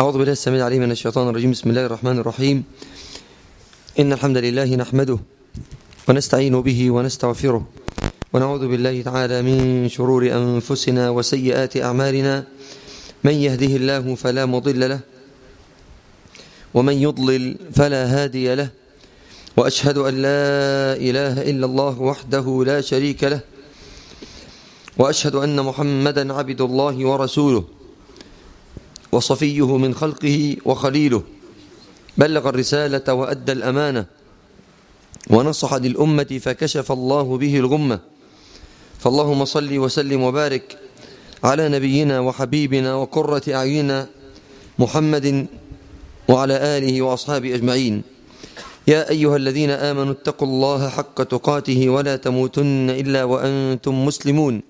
أعوذ بالله السميع العليم من الشيطان الرجيم. بسم الله الرحمن الرحيم. إن الحمد لله نحمده ونستعين به ونستغفره ونعوذ بالله تعالى من شرور أنفسنا وسيئات أعمالنا. من يهده الله فلا مضل له ومن يضلل فلا هادي له وأشهد أن لا إله إلا الله وحده لا شريك له وأشهد أن محمدا عبد الله ورسوله. وصفيه من خلقه وخليله. بلغ الرسالة وأدى الأمانة. ونصح للأمة فكشف الله به الغمة. فاللهم صل وسلم وبارك على نبينا وحبيبنا وقرة أعيننا محمد وعلى آله وأصحابه أجمعين. يا أيها الذين آمنوا اتقوا الله حق تقاته ولا تموتن إلا وأنتم مسلمون.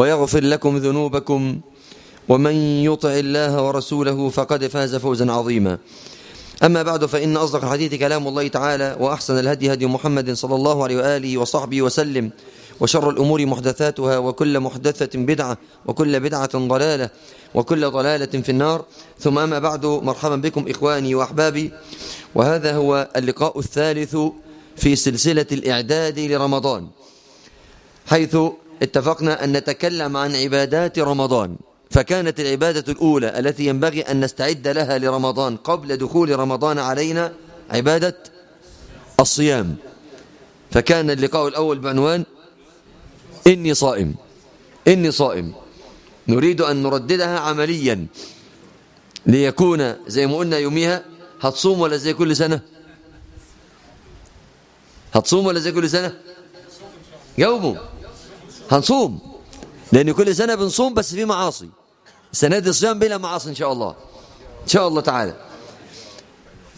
ويغفر لكم ذنوبكم ومن يطع الله ورسوله فقد فاز فوزا عظيما. أما بعد فإن أصدق الحديث كلام الله تعالى وأحسن الهدي هدي محمد صلى الله عليه وآله وصحبه وسلم وشر الأمور محدثاتها وكل محدثة بدعة وكل بدعة ضلالة وكل ضلالة في النار. ثم أما بعد مرحبا بكم إخواني وأحبابي. وهذا هو اللقاء الثالث في سلسلة الإعداد لرمضان. حيث اتفقنا أن نتكلم عن عبادات رمضان. فكانت العبادة الأولى التي ينبغي أن نستعد لها لرمضان قبل دخول رمضان علينا عبادة الصيام. فكان اللقاء الأول بعنوان إني صائم. إني صائم. نريد أن نرددها عمليا ليكون زي ما قلنا يوميها هتصوم ولا زي كل سنة؟ هتصوم ولا زي كل سنة؟ جاوبوا هنصوم. لأن كل سنة بنصوم بس في معاصي. السنة دي الصيام بلا معاصي إن شاء الله. إن شاء الله تعالى.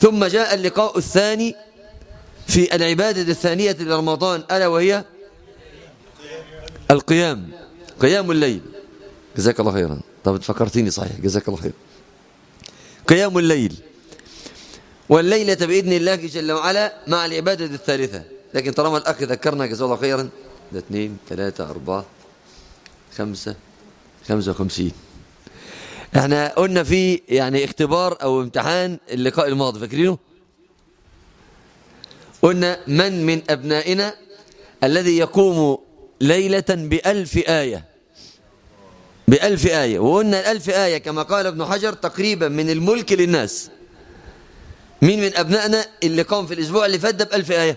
ثم جاء اللقاء الثاني في العبادة الثانية لرمضان ألا وهي القيام. قيام الليل. جزاك الله خيرا. طب فكرتيني صحيح. جزاك الله خيرا قيام الليل. والليلة بإذن الله جل وعلا مع العبادة الثالثة. لكن طالما الأخ ذكرنا جزاه الله خيرا ده اثنين ثلاثة أربعة خمسة خمسة وخمسين. إحنا قلنا في يعني اختبار أو امتحان اللقاء الماضي فاكرينه؟ قلنا من من أبنائنا الذي يقوم ليلة بألف آية؟ بألف آية. وقلنا الألف آية كما قال ابن حجر تقريبا من الملك للناس. مين من أبنائنا اللي قام في الأسبوع اللي فات ده بألف آية؟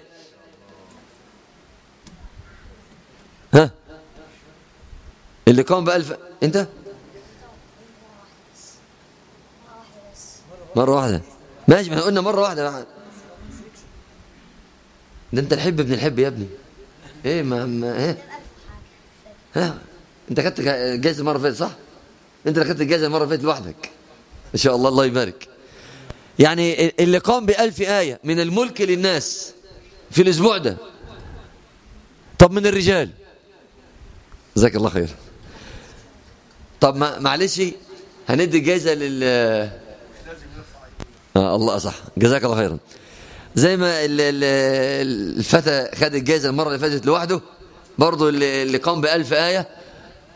ها؟ اللي قام بألف أنت؟ مرة واحدة. ماشي ما قلنا مرة واحدة. ده أنت الحب ابن الحب يا ابني. إيه ما, ما إيه؟ ها؟ انت خدت جايزة المرة اللي فاتت صح؟ انت اللي خدت الجايزة المرة اللي فاتت لوحدك. ان شاء الله الله يبارك. يعني اللي قام بألف آية من الملك للناس في الأسبوع ده. طب من الرجال؟ جزاك الله خير. طب ما معلش هندي جايزة لل آه الله صح جزاك الله خيرا. زي ما الفتى خد الجائزة المرة اللي فاتت لوحده برضه اللي قام بألف آية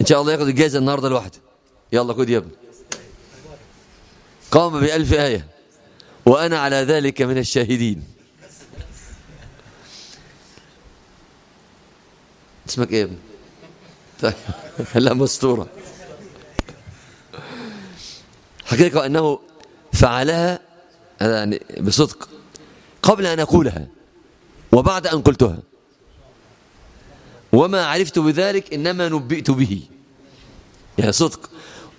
إن شاء الله ياخد الجائزة النهاردة لوحده. يلا خد يا ابني. قام بألف آية. وأنا على ذلك من الشاهدين. اسمك إيه يا ابني؟ طيب لا مستورة. حقيقة أنه فعلها يعني بصدق قبل أن أقولها وبعد أن قلتها. وما عرفت بذلك إنما نبئت به. يعني صدق.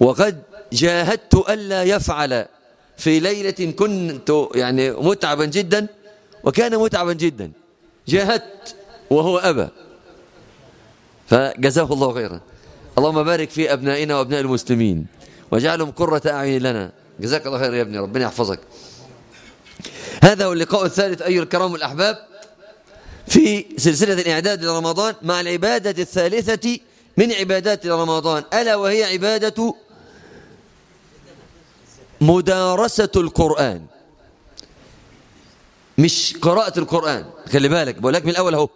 وقد جاهدت ألا يفعل في ليلة كنت يعني متعبا جدا وكان متعبا جدا. جاهدت وهو أبى. فجزاه الله خيرا. اللهم بارك في أبنائنا وأبناء المسلمين واجعلهم قرة أعين لنا. جزاك الله خير يا ابني ربنا يحفظك. هذا هو اللقاء الثالث أيها الكرام الأحباب في سلسلة الإعداد لرمضان مع العبادة الثالثة من عبادات رمضان. ألا وهي عبادة مدارسة القرآن. مش قراءة القرآن. خلي بالك بقول لك من الأول أهو.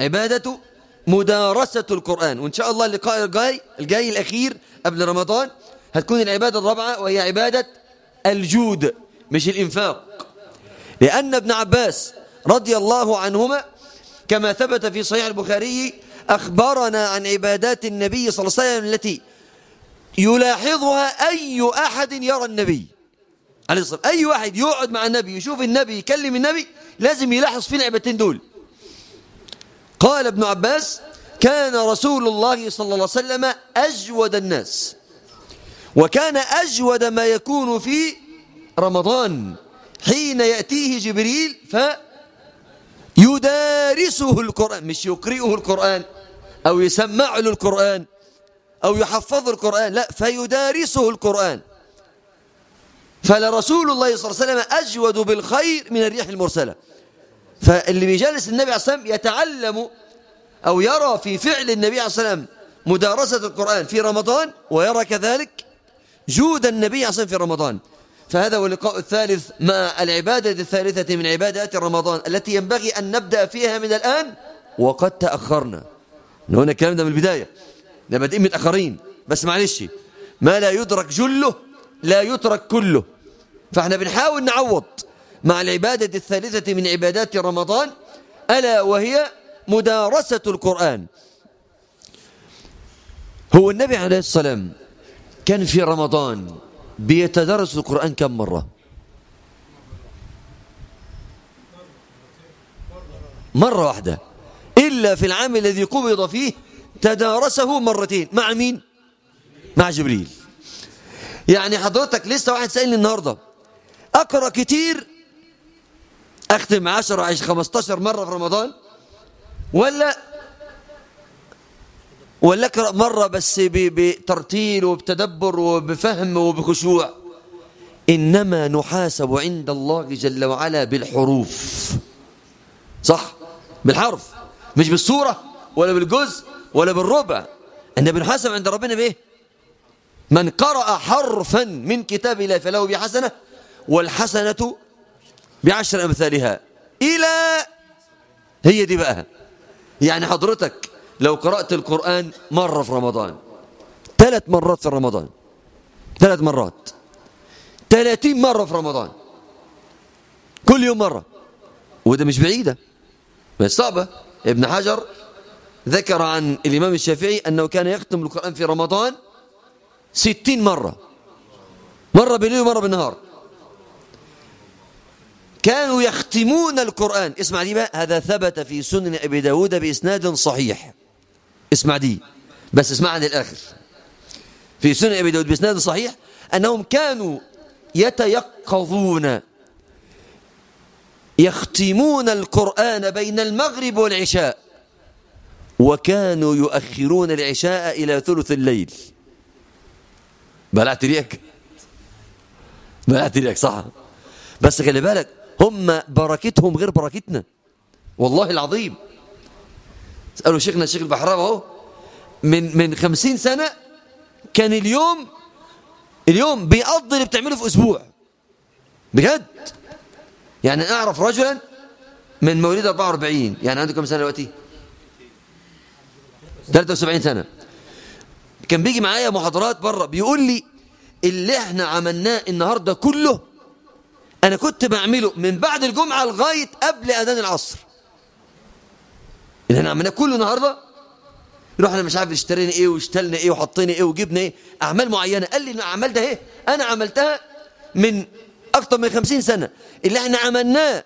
عبادة مدارسة القرآن. وإن شاء الله اللقاء الجاي الجاي الأخير قبل رمضان هتكون العبادة الرابعة وهي عبادة الجود مش الإنفاق. لأن ابن عباس رضي الله عنهما كما ثبت في صحيح البخاري أخبرنا عن عبادات النبي صلى الله عليه وسلم التي يلاحظها أي أحد يرى النبي. عليه الصلاة أي واحد يقعد مع النبي يشوف النبي يكلم النبي لازم يلاحظ في العبادتين دول. قال ابن عباس كان رسول الله صلى الله عليه وسلم أجود الناس وكان أجود ما يكون في رمضان حين يأتيه جبريل فيدارسه القرآن مش يقرئه القرآن أو يسمع له القرآن أو يحفظ القرآن لا فيدارسه القرآن. فلرسول الله صلى الله عليه وسلم أجود بالخير من الريح المرسلة. فاللي بيجالس النبي عليه الصلاة والسلام يتعلم أو يرى في فعل النبي عليه الصلاة والسلام مدارسة القرآن في رمضان ويرى كذلك جود النبي عليه الصلاة والسلام في رمضان. فهذا هو اللقاء الثالث مع العبادة الثالثة من عبادات رمضان التي ينبغي أن نبدأ فيها من الآن. وقد تأخرنا. هنا الكلام ده من البداية. ده بادئين متأخرين بس معلش ما لا يدرك جله لا يترك كله. فإحنا بنحاول نعوض. مع العبادة الثالثة من عبادات رمضان ألا وهي مدارسة القرآن. هو النبي عليه السلام كان في رمضان بيتدرس القرآن كم مرة؟ مرة واحدة. إلا في العام الذي قبض فيه تدارسه مرتين. مع مين؟ مع جبريل. يعني حضرتك لسه واحد سألني النهاردة. أقرأ كتير أختم 10 عشر 15 مرة في رمضان؟ ولا؟ ولا أقرأ مرة بس بترتيل وبتدبر وبفهم وبخشوع. إنما نحاسب عند الله جل وعلا بالحروف. صح؟ بالحرف. مش بالصورة ولا بالجزء ولا بالربع. النبي نحاسب عند ربنا بإيه؟ من قرأ حرفا من كتاب الله فله بحسنة والحسنة بعشر أمثالها. إلى هي دي بقى. يعني حضرتك لو قرأت القرآن مرة في رمضان ثلاث مرات في رمضان ثلاث مرات ثلاثين مرة في رمضان كل يوم مرة. وده مش بعيدة بس صعبة. ابن حجر ذكر عن الإمام الشافعي أنه كان يختم القرآن في رمضان ستين مرة. مرة بالليل ومرة بالنهار. كانوا يختمون القرآن. اسمع دي بقى هذا ثبت في سنن أبي داود بإسناد صحيح. اسمع دي بس اسمع عن الآخر في سنن أبي داود بإسناد صحيح أنهم كانوا يتيقظون يختمون القرآن بين المغرب والعشاء وكانوا يؤخرون العشاء إلى ثلث الليل. بلعت ريك بلعت ريك صح. بس خلي بالك هم بركتهم غير بركتنا. والله العظيم. اسألوا شيخنا الشيخ البحراوي أهو. من من خمسين سنة كان اليوم اليوم بيقضي اللي بتعمله في أسبوع. بجد. يعني أعرف رجلا من مواليد 44 يعني عنده كم سنة دلوقتي؟ 73 سنة. كان بيجي معايا محاضرات بره بيقول لي اللي إحنا عملناه النهاردة كله أنا كنت بعمله من بعد الجمعة لغاية قبل أذان العصر. اللي إحنا عملناه كله النهاردة رحنا مش عارف اشترينا إيه واشتلنا إيه وحطينا إيه وجبنا إيه أعمال معينة. قال لي الأعمال ده إيه؟ أنا عملتها من أكتر من خمسين سنة. اللي إحنا عملناه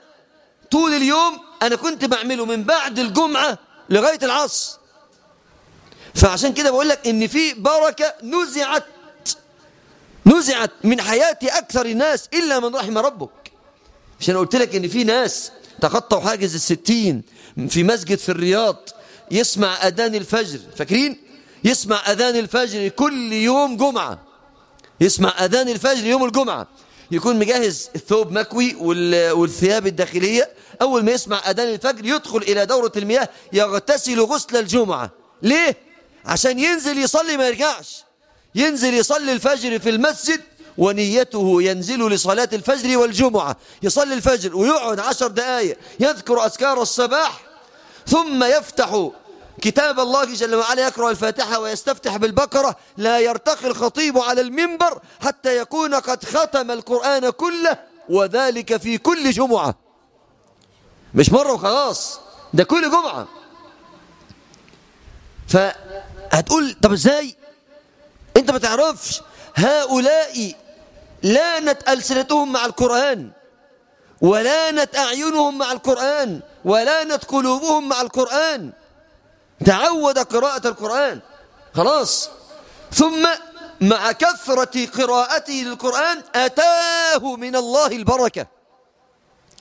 طول اليوم أنا كنت بعمله من بعد الجمعة لغاية العصر. فعشان كده بقول لك إن في بركة نزعت نزعت من حياة أكثر الناس إلا من رحم ربك. عشان قلت لك إن في ناس تخطوا حاجز الستين في مسجد في الرياض يسمع أذان الفجر فاكرين؟ يسمع أذان الفجر كل يوم جمعة. يسمع أذان الفجر يوم الجمعة. يكون مجهز الثوب مكوي والثياب الداخلية. أول ما يسمع أذان الفجر يدخل إلى دورة المياه يغتسل غسل الجمعة. ليه؟ عشان ينزل يصلي ما يرجعش. ينزل يصلي الفجر في المسجد ونيته ينزل لصلاة الفجر والجمعة. يصلي الفجر ويقعد عشر دقائق يذكر أذكار الصباح ثم يفتح كتاب الله جل وعلا يقرأ الفاتحة ويستفتح بالبقرة. لا يرتقي الخطيب على المنبر حتى يكون قد ختم القرآن كله وذلك في كل جمعة. مش مرة وخلاص ده كل جمعة. فهتقول طب إزاي؟ انت ما تعرفش هؤلاء لانت ألسنتهم مع القرآن ولانت أعينهم مع القرآن ولانت قلوبهم مع القرآن. تعود قراءة القرآن. خلاص. ثم مع كثرة قراءته للقرآن أتاه من الله البركة.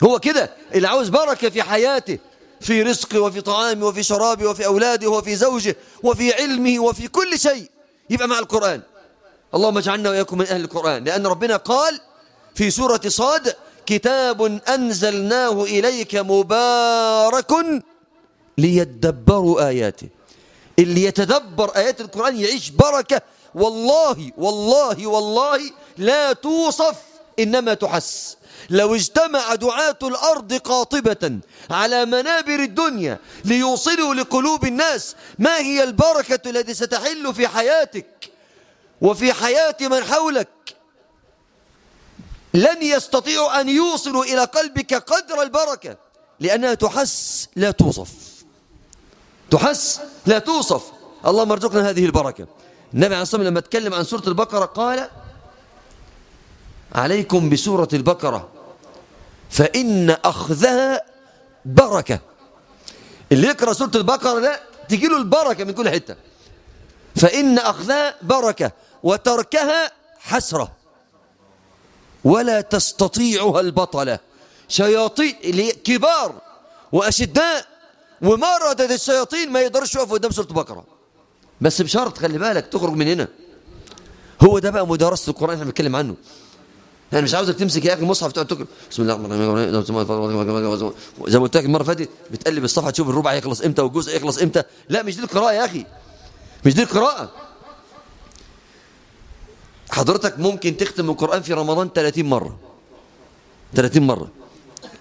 هو كده. اللي عاوز بركة في حياته في رزقه وفي طعامه وفي شرابه وفي أولاده وفي زوجه وفي علمه وفي كل شيء. يبقى مع القرآن. اللهم اجعلنا وإياكم من أهل القرآن. لأن ربنا قال في سورة صاد كتاب أنزلناه إليك مبارك ليتدبروا آياته. اللي يتدبر آيات القرآن يعيش بركة. والله والله والله لا توصف إنما تحس. لو اجتمع دعاة الأرض قاطبة على منابر الدنيا ليوصلوا لقلوب الناس ما هي البركة التي ستحل في حياتك وفي حياة من حولك؟ لن يستطيعوا أن يوصلوا إلى قلبك قدر البركة لأنها تحس لا توصف. تحس لا توصف. اللهم ارزقنا هذه البركة. النبي عليه الصلاة والسلام لما اتكلم عن سورة البقرة قال عليكم بسورة البقرة فإن أخذها بركة. اللي يقرأ سورة البقرة ده تجي له البركة من كل حتة. فإن أخذها بركة وتركها حسرة. ولا تستطيعها البطلة. شياطين كبار وأشداء ومردة الشياطين ما يقدرش يقف قدام سورة البقرة. بس بشرط خلي بالك تخرج من هنا. هو ده بقى مدرسة القرآن إحنا بنتكلم عنه. أنا مش عاوزك تمسك يا أخي المصحف تقعد تقرا بسم الله الرحمن الرحيم. زي ما قلت لك المرة اللي فاتت بتقلب الصفحة تشوف الربع يخلص إمتى والجزء يخلص إمتى. لا مش دي القراءة يا أخي. مش دي القراءة. حضرتك ممكن تختم القرآن في رمضان 30 مرة. 30 مرة.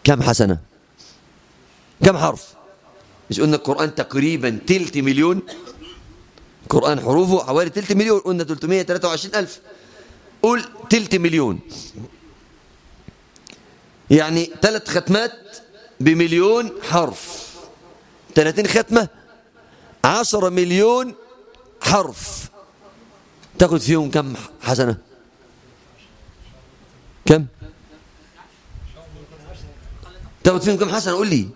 كم حسنة؟ كم حرف؟ مش قلنا القرآن تقريبا تلت مليون؟ القرآن حروفه حوالي تلت مليون قلنا 323 ألف. قول تلت مليون. يعني ثلاث ختمات بمليون حرف. 30 ختمة عشرة مليون حرف. تاخد فيهم كم حسنة؟ كم؟ تاخد فيهم كم حسنة؟ قول لي.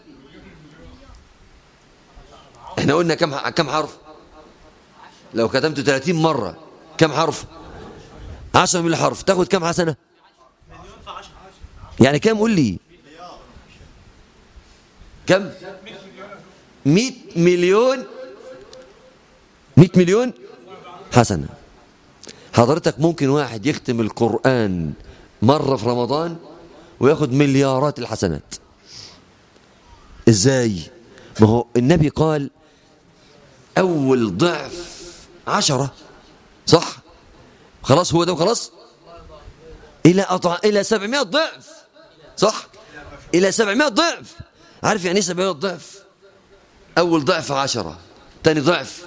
إحنا قلنا كم كم حرف؟ لو كتمت 30 مرة كم حرف؟ 10 مليون حرف تاخد كم حسنة؟ يعني كم قول لي؟ كم؟ 100 مليون؟ 100 مليون؟ حسنة. حضرتك ممكن واحد يختم القرآن مرة في رمضان وياخد مليارات الحسنات. إزاي؟ ما هو النبي قال أول ضعف عشرة صح؟ خلاص هو ده وخلاص؟ إلى أطع... إلى 700 ضعف. صح؟ إلى 700 ضعف. عارف يعني إيه 700 ضعف؟ أول ضعف 10 ثاني ضعف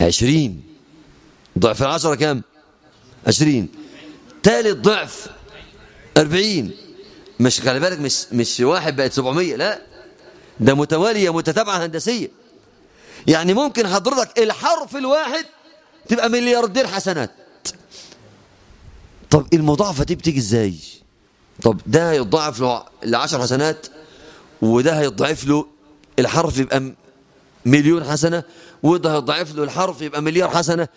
20 ضعف العشرة كام؟ 20 ثالث ضعف 40 مش خلي بالك مش مش واحد بقت 700 لا. ده متوالية متتابعة هندسية. يعني ممكن حضرتك الحرف الواحد تبقى ملياردير حسنات طب المضاعفة دي بتيجي إزاي؟ طب ده هيتضاعف له لعشر حسنات وده هيتضاعف له الحرف يبقى مليون حسنة وده هيتضاعف له الحرف يبقى مليار حسنة.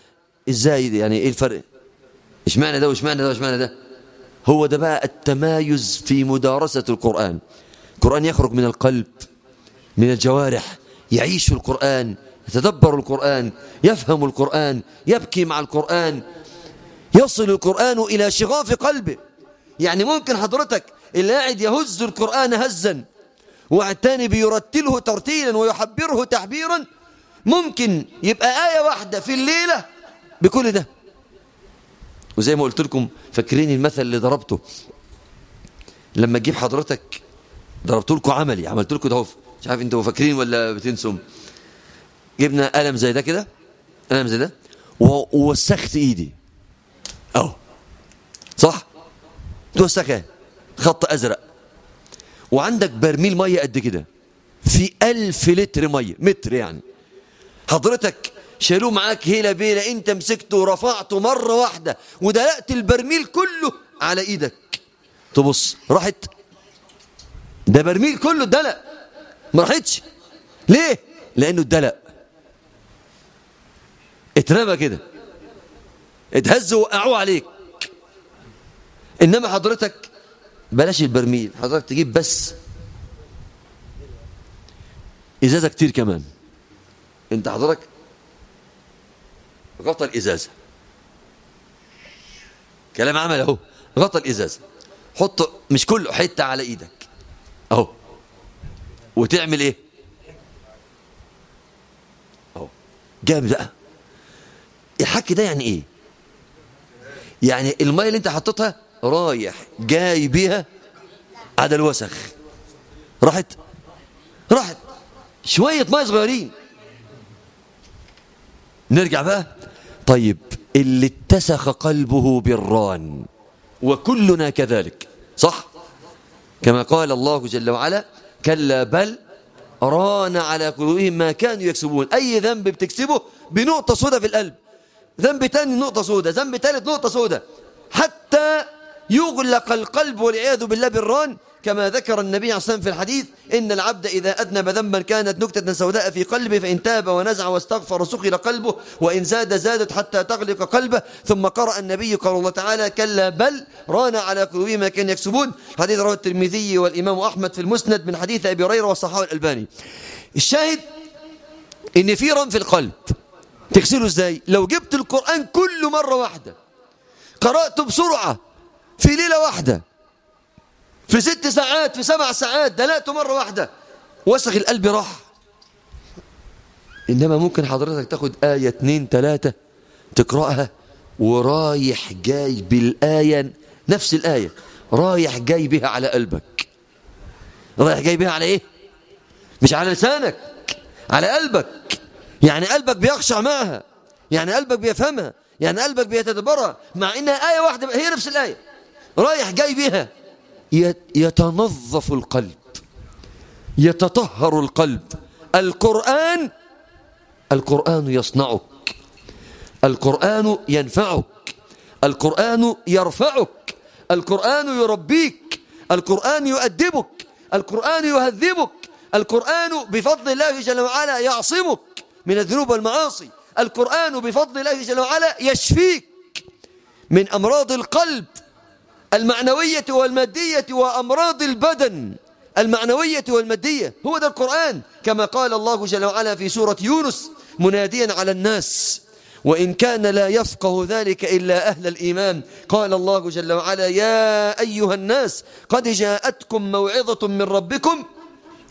إزاي دي؟ يعني إيه الفرق؟ إشمعنى ده وإشمعنى ده وإشمعنى ده؟ هو ده بقى التمايز في مدارسة القرآن. القرآن يخرج من القلب من الجوارح يعيش القرآن يتدبر القرآن يفهم القرآن يبكي مع القرآن يصل القرآن إلى شغاف قلبه. يعني ممكن حضرتك اللي قاعد يهز القرآن هزا واحد تاني بيرتله ترتيلا ويحبره تحبيرا ممكن يبقى آية واحدة في الليلة بكل ده. وزي ما قلت لكم فاكرين المثل اللي ضربته. لما تجيب حضرتك ضربت لكم عملي عملت لكم ده مش عارف أنتوا فاكرين ولا بتنسوا. جبنا قلم زي ده كده قلم زي ده ووسخت إيدي. اهو صح؟ توسخها خط أزرق. وعندك برميل مية قد كده. في ألف لتر مية. متر يعني. حضرتك شالوه معاك هيلا بيلا أنت مسكته ورفعته مرة واحدة. ودلقت البرميل كله على إيدك. تبص. راحت. ده برميل كله اتدلق. ما راحتش. ليه؟ لأنه اتدلق. اترمى كده. اتهز وقعوه عليك. إنما حضرتك بلاش البرميل حضرتك تجيب بس إزازة كتير كمان. أنت حضرتك غطى الإزازة. كلام عمل أهو غطى الإزازة. حط مش كله حتة على إيدك. أهو. وتعمل إيه؟ أهو. جامد بقى. الحك ده يعني إيه؟ يعني الميه اللي انت حطيتها رايح جاي بيها على الوسخ. راحت؟ راحت. شوية ميه صغيرين. نرجع بقى. طيب اللي اتسخ قلبه بالران وكلنا كذلك صح؟ كما قال الله جل وعلا كلا بل ران على قلوبهم ما كانوا يكسبون. أي ذنب بتكسبه؟ بنقطة سوداء في القلب. ذنب تاني نقطة سوداء ذنب ثالث نقطة سوداء حتى يغلق القلب والعياذ بالله بالران كما ذكر النبي عليه الصلاة في الحديث إن العبد إذا أذنب ذنبا كانت نكتة سوداء في قلبه فإن تاب ونزع واستغفر سخر قلبه وإن زاد زادت حتى تغلق قلبه. ثم قرأ النبي قال الله تعالى كلا بل ران على قلوبهم ما كانوا يكسبون. حديث رواه الترمذي والإمام أحمد في المسند من حديث أبي هريرة والصحابة الألباني. الشاهد إن في ران في القلب. تغسله إزاي؟ لو جبت القرآن كل مرة واحدة قرأته بسرعة في ليلة واحدة في ست ساعات في سبع ساعات دلقته مرة واحدة وسخ القلب راح. إنما ممكن حضرتك تاخد آية اتنين تلاتة تقرأها ورايح جاي بالآية نفس الآية رايح جاي بها على قلبك. رايح جاي بها على إيه؟ مش على لسانك على قلبك. يعني قلبك بيخشع معها يعني قلبك بيفهمها يعني قلبك بيتدبرها مع إنها آية واحدة هي نفس الآية. رايح جاي بها يتنظف القلب يتطهر القلب. القرآن القرآن يصنعك. القرآن ينفعك. القرآن يرفعك. القرآن يربيك. القرآن يؤدبك. القرآن يهذبك. القرآن بفضل الله جل وعلا يعصمك. من الذنوب والمعاصي. القرآن بفضل الله جل وعلا يشفيك من أمراض القلب المعنوية والمادية وأمراض البدن المعنوية والمادية. هو ده القرآن. كما قال الله جل وعلا في سورة يونس مناديا على الناس وإن كان لا يفقه ذلك إلا أهل الإيمان. قال الله جل وعلا يا أيها الناس قد جاءتكم موعظة من ربكم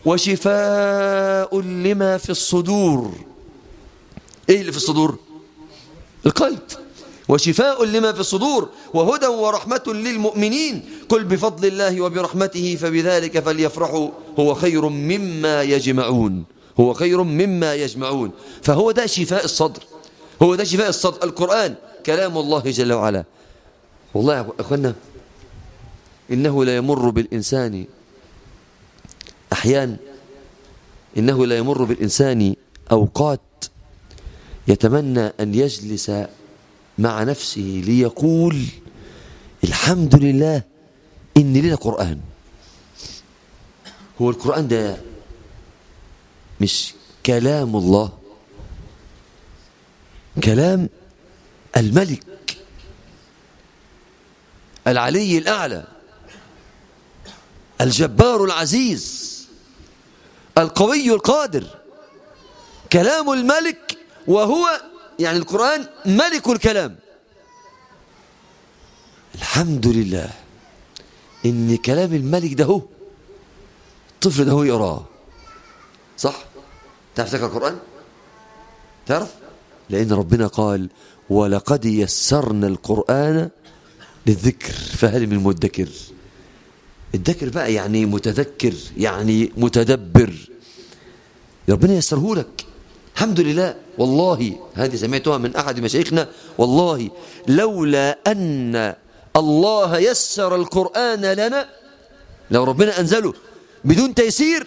وشفاء لما في الصدور. إيه اللي في الصدور؟ القلب وشفاء لما في الصدور وهدى ورحمة للمؤمنين. قل بفضل الله وبرحمته فبذلك فليفرحوا. هو خير مما يجمعون. هو خير مما يجمعون. فهو ده شفاء الصدر. هو ده شفاء الصدر. القرآن كلام الله جل وعلا. والله يا أخوانا إنه لا يمر بالإنسان أحيان. إنه لا يمر بالإنسان أوقات يتمنى أن يجلس مع نفسه ليقول الحمد لله إن لنا قرآن. هو القرآن ده مش كلام الله كلام الملك العلي الأعلى الجبار العزيز القوي القادر كلام الملك وهو يعني القرآن ملك الكلام. الحمد لله إن كلام الملك ده هو الطفل ده هو يقرأه. صح؟ تعرف تقرأ القرآن؟ تعرف؟ لأن ربنا قال ولقد يسرنا القرآن للذكر فهل من مدكر الذكر بقى يعني متذكر يعني متدبر. ربنا يسره لك. الحمد لله. والله هذه سمعتها من أحد مشايخنا. والله لولا أن الله يسر القرآن لنا لو ربنا أنزله بدون تيسير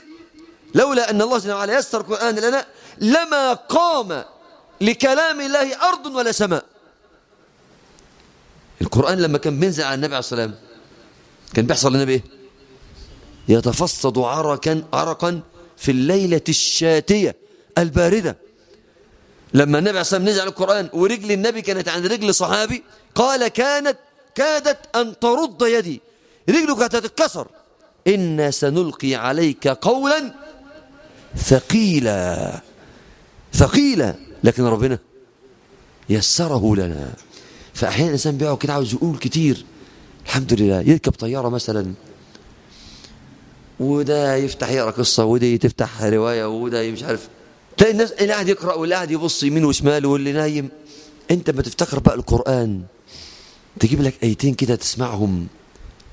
لولا أن الله جل وعلا يسر القرآن لنا لما قام لكلام الله أرض ولا سماء. القرآن لما كان بينزل على النبي عليه الصلاة والسلام كان بيحصل للنبي إيه يتفصد عرقا عرقا في الليلة الشاتية. الباردة. لما النبي عليه الصلاة والسلام نزل القرآن ورجل النبي كانت عند رجل صحابي قال كانت كادت أن ترد يدي. رجله كانت تتكسر. إنا سنلقي عليك قولا ثقيلا ثقيلا. لكن ربنا يسره لنا. فأحيانا الإنسان بيقعد كده عاوز يقول كتير. الحمد لله. يركب طيارة مثلا وده يفتح يقرأ قصة وده تفتح رواية وده مش عارف تلاقي الناس اللي قاعد يقرأ واللي قاعد يبص يمين وشمال واللي نايم. أنت ما تفتكر بقى القرآن. تجيب لك آيتين كده تسمعهم.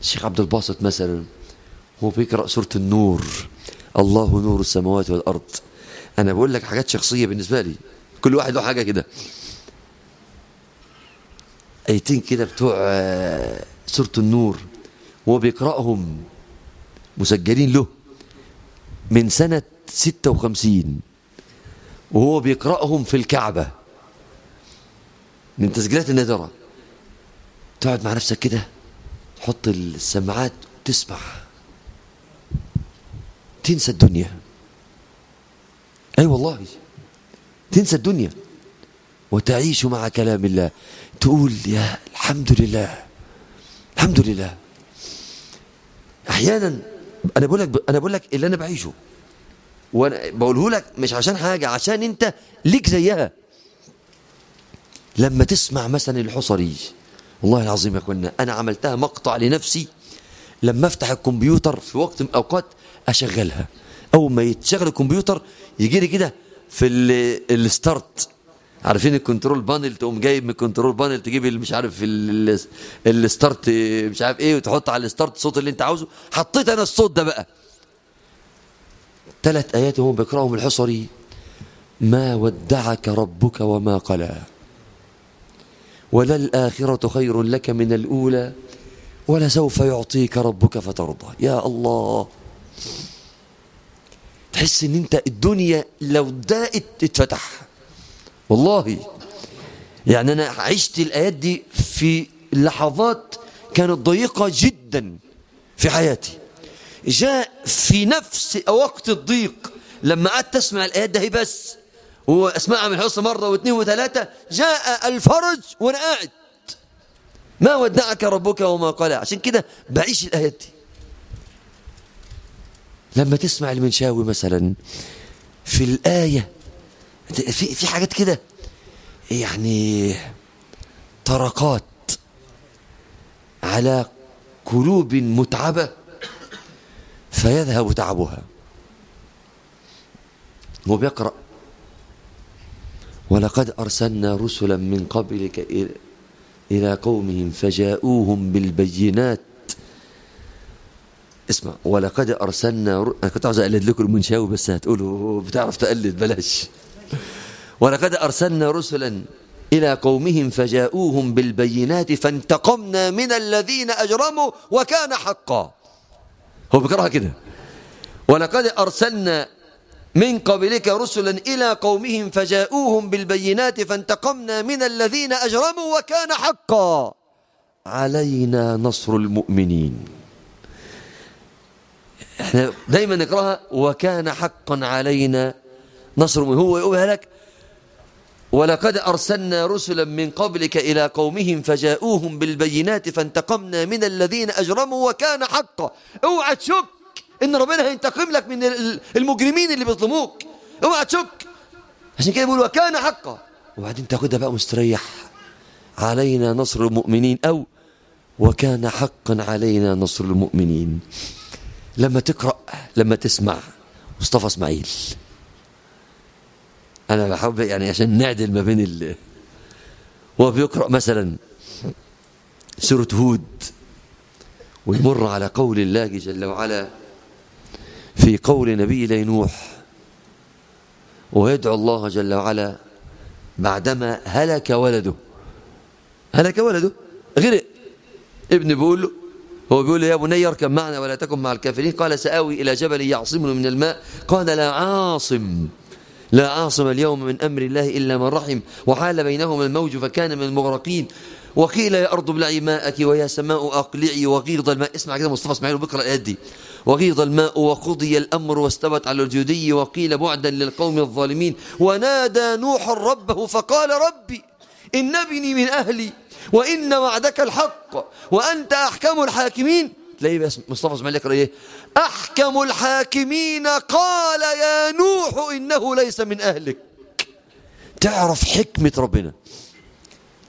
الشيخ عبد الباسط مثلا هو بيقرأ سورة النور. الله نور السماوات والأرض. أنا بقول لك حاجات شخصية بالنسبة لي. كل واحد له حاجة كده. آيتين كده بتوع سورة النور. وهو بيقرأهم. مسجلين له. من سنة 56 وهو بيقرأهم في الكعبة. من تسجيلات النادرة تقعد مع نفسك كده تحط السماعات تسمع تنسى الدنيا. أي أيوة والله. تنسى الدنيا. وتعيش مع كلام الله. تقول يا الحمد لله. الحمد لله. أحيانا أنا بقول لك أنا بقول لك اللي أنا بعيشه. وأنا بقوله لك مش عشان حاجة عشان انت ليك زيها. لما تسمع مثلا الحصري والله العظيم يا أخوانا أنا عملتها مقطع لنفسي لما أفتح الكمبيوتر في وقت من الأوقات أشغلها. أول ما يتشغل الكمبيوتر يجي لي كده في ال start. عارفين ال control panel؟ تقوم جايب من ال control panel تجيب مش عارف ال start مش عارف إيه وتحط على ال start الصوت اللي أنت عاوزه. حطيت أنا الصوت ده بقى. ثلاث ايات هم بيقراهم الحصري. ما ودعك ربك وما قلى. وللآخرة خير لك من الأولى ولسوف يعطيك ربك فترضى. يا الله. تحس إن أنت الدنيا لو دقت تتفتح. والله. يعني أنا عشت الآيات دي في لحظات كانت ضيقة جدا في حياتي. جاء في نفس وقت الضيق. لما قعدت أسمع الآيات ده بس وأسمعها من حصة مرة واثنين وثلاثة جاء الفرج وأنا قاعد. ما ودعك ربك وما قال. عشان كده بعيش الآيات دي. لما تسمع المنشاوي مثلا في الآية في في حاجات كده يعني طرقات على قلوب متعبة. فيذهب تعبها هو بيقرأ. ولقد أرسلنا رسلا من قبلك إلى قومهم فجاءوهم بالبينات. اسمع ولقد أرسلنا ر... أنا كنت عاوز أقلد لكم المنشاوي بس هتقولوا بتعرف تقلد بلاش. ولقد أرسلنا رسلا إلى قومهم فجاءوهم بالبينات فانتقمنا من الذين أجرموا وكان حقا. هو بيقرأها كده. ولقد أرسلنا من قبلك رسلا إلى قومهم فجاءوهم بالبينات فانتقمنا من الذين أجرموا وكان حقا. علينا نصر المؤمنين. إحنا دايما نقرأها. وكان حقا علينا نصر هو يقولها لك ولقد أرسلنا رسلا من قبلك إلى قومهم فجاءوهم بالبينات فانتقمنا من الذين أجرموا وكان حقا. أوعى تشك إن ربنا هينتقم لك من المجرمين اللي بيظلموك. أوعى تشك. عشان كده بيقول وكان حقا. وبعدين تاخدها بقى مستريح. علينا نصر المؤمنين. أو وكان حقا علينا نصر المؤمنين. لما تقرأ لما تسمع مصطفى إسماعيل. أنا بحب يعني عشان نعدل ما بين ال هو بيقرأ مثلا سورة هود ويمر على قول الله جل وعلا في قول نبي لي نوح ويدعو الله جل وعلا بعدما هلك ولده. هلك ولده؟ غرق ابن بيقول له هو بيقول له يا بني اركب معنا ولا تكن مع الكافرين. قال سآوي إلى جبل يعصمني من الماء. قال لا عاصم. لا عاصم اليوم من أمر الله إلا من رحم وحال بينهما الموج فكان من المغرقين. وقيل يا أرض ابلعي ماءك ويا سماء أقلعي وغيض الماء اسمع كده مصطفى إسماعيل بيقرأ الآيات دي. وغيض الماء وقضي الأمر واستوت على الجودي وقيل بعدا للقوم الظالمين. ونادى نوح ربه فقال ربي إن ابني من أهلي وإن وعدك الحق وأنت أحكم الحاكمين. تلاقيه بس مصطفى اسماعيل يقرأ إيه؟ أحكم الحاكمين قال يا نوح إنه ليس من أهلك. تعرف حكمة ربنا؟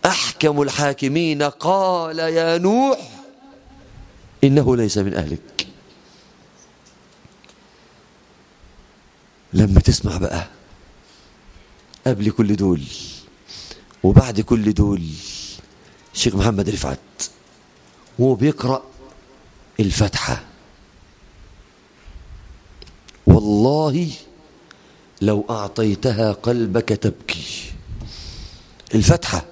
أحكم الحاكمين قال يا نوح إنه ليس من أهلك. لما تسمع بقى قبل كل دول وبعد كل دول الشيخ محمد رفعت وهو بيقرأ الفاتحة والله لو أعطيتها قلبك تبكي. الفاتحة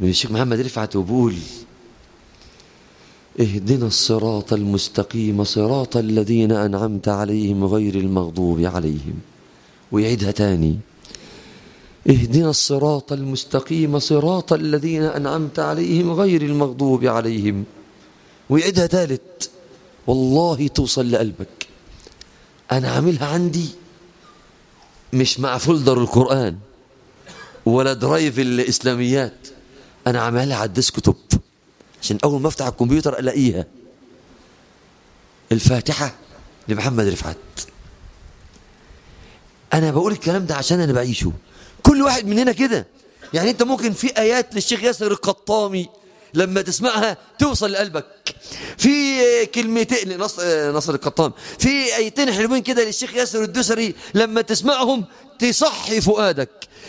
من الشيخ محمد رفعت وبقول اهدنا الصراط المستقيم صراط الذين أنعمت عليهم غير المغضوب عليهم. ويعيدها تاني. اهدنا الصراط المستقيم صراط الذين أنعمت عليهم غير المغضوب عليهم. ويعيدها ثالث. والله توصل لقلبك. أنا عاملها عندي مش مع folder القرآن ولا drive الإسلاميات. أنا عاملها على ال desktop عشان أول ما أفتح الكمبيوتر ألاقيها. الفاتحة لمحمد رفعت. أنا بقول الكلام ده عشان أنا بعيشه. كل واحد مننا كده. يعني أنت ممكن في آيات للشيخ ياسر القطامي لما تسمعها توصل لقلبك. في كلمتين لنصر نصر القطام في آيتين حلوين كده للشيخ ياسر الدسري لما تسمعهم تصحي فؤادك.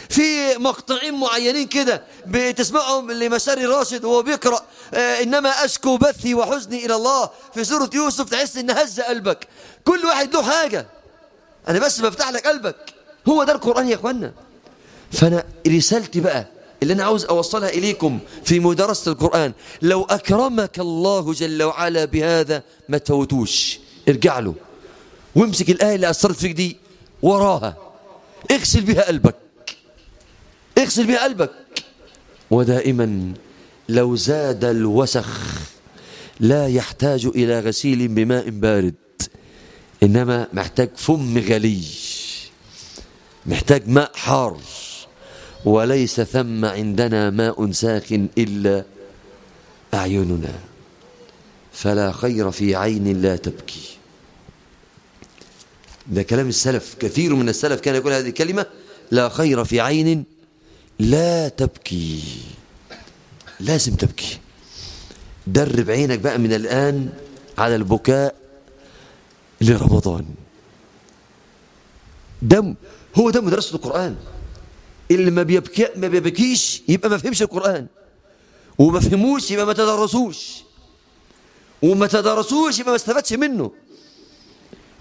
في مقطعين معينين كده بتسمعهم لمساري راشد وهو بيقرأ آه إنما أشكو بثي وحزني إلى الله. في سورة يوسف تحس إن هز قلبك. كل واحد له حاجة. أنا بس بفتح لك قلبك. هو ده القرآن يا أخوانا. فأنا رسالتي بقى اللي أنا عاوز أوصلها إليكم في مدرسة القرآن. لو أكرمك الله جل وعلا بهذا ما تفوتوش ارجع له. وامسك الآية اللي أثرت فيك دي وراها. اغسل بها قلبك. اغسل بها قلبك. ودائما لو زاد الوسخ لا يحتاج إلى غسيل بماء بارد. إنما محتاج فم غلي. محتاج ماء حار. وليس ثم عندنا ماء ساخن إلا أعيننا. فلا خير في عين لا تبكي. ده كلام السلف. كثير من السلف كان يقول هذه الكلمة لا خير في عين لا تبكي. لازم تبكي. درب عينك بقى من الآن على البكاء لرمضان. دم هو ده مدرسة القرآن. اللي ما بيبكي ما بيبكيش يبقى ما فهمش القرآن. وما فهموش يبقى ما تدرسوش. وما تدرسوش يبقى ما استفادش منه.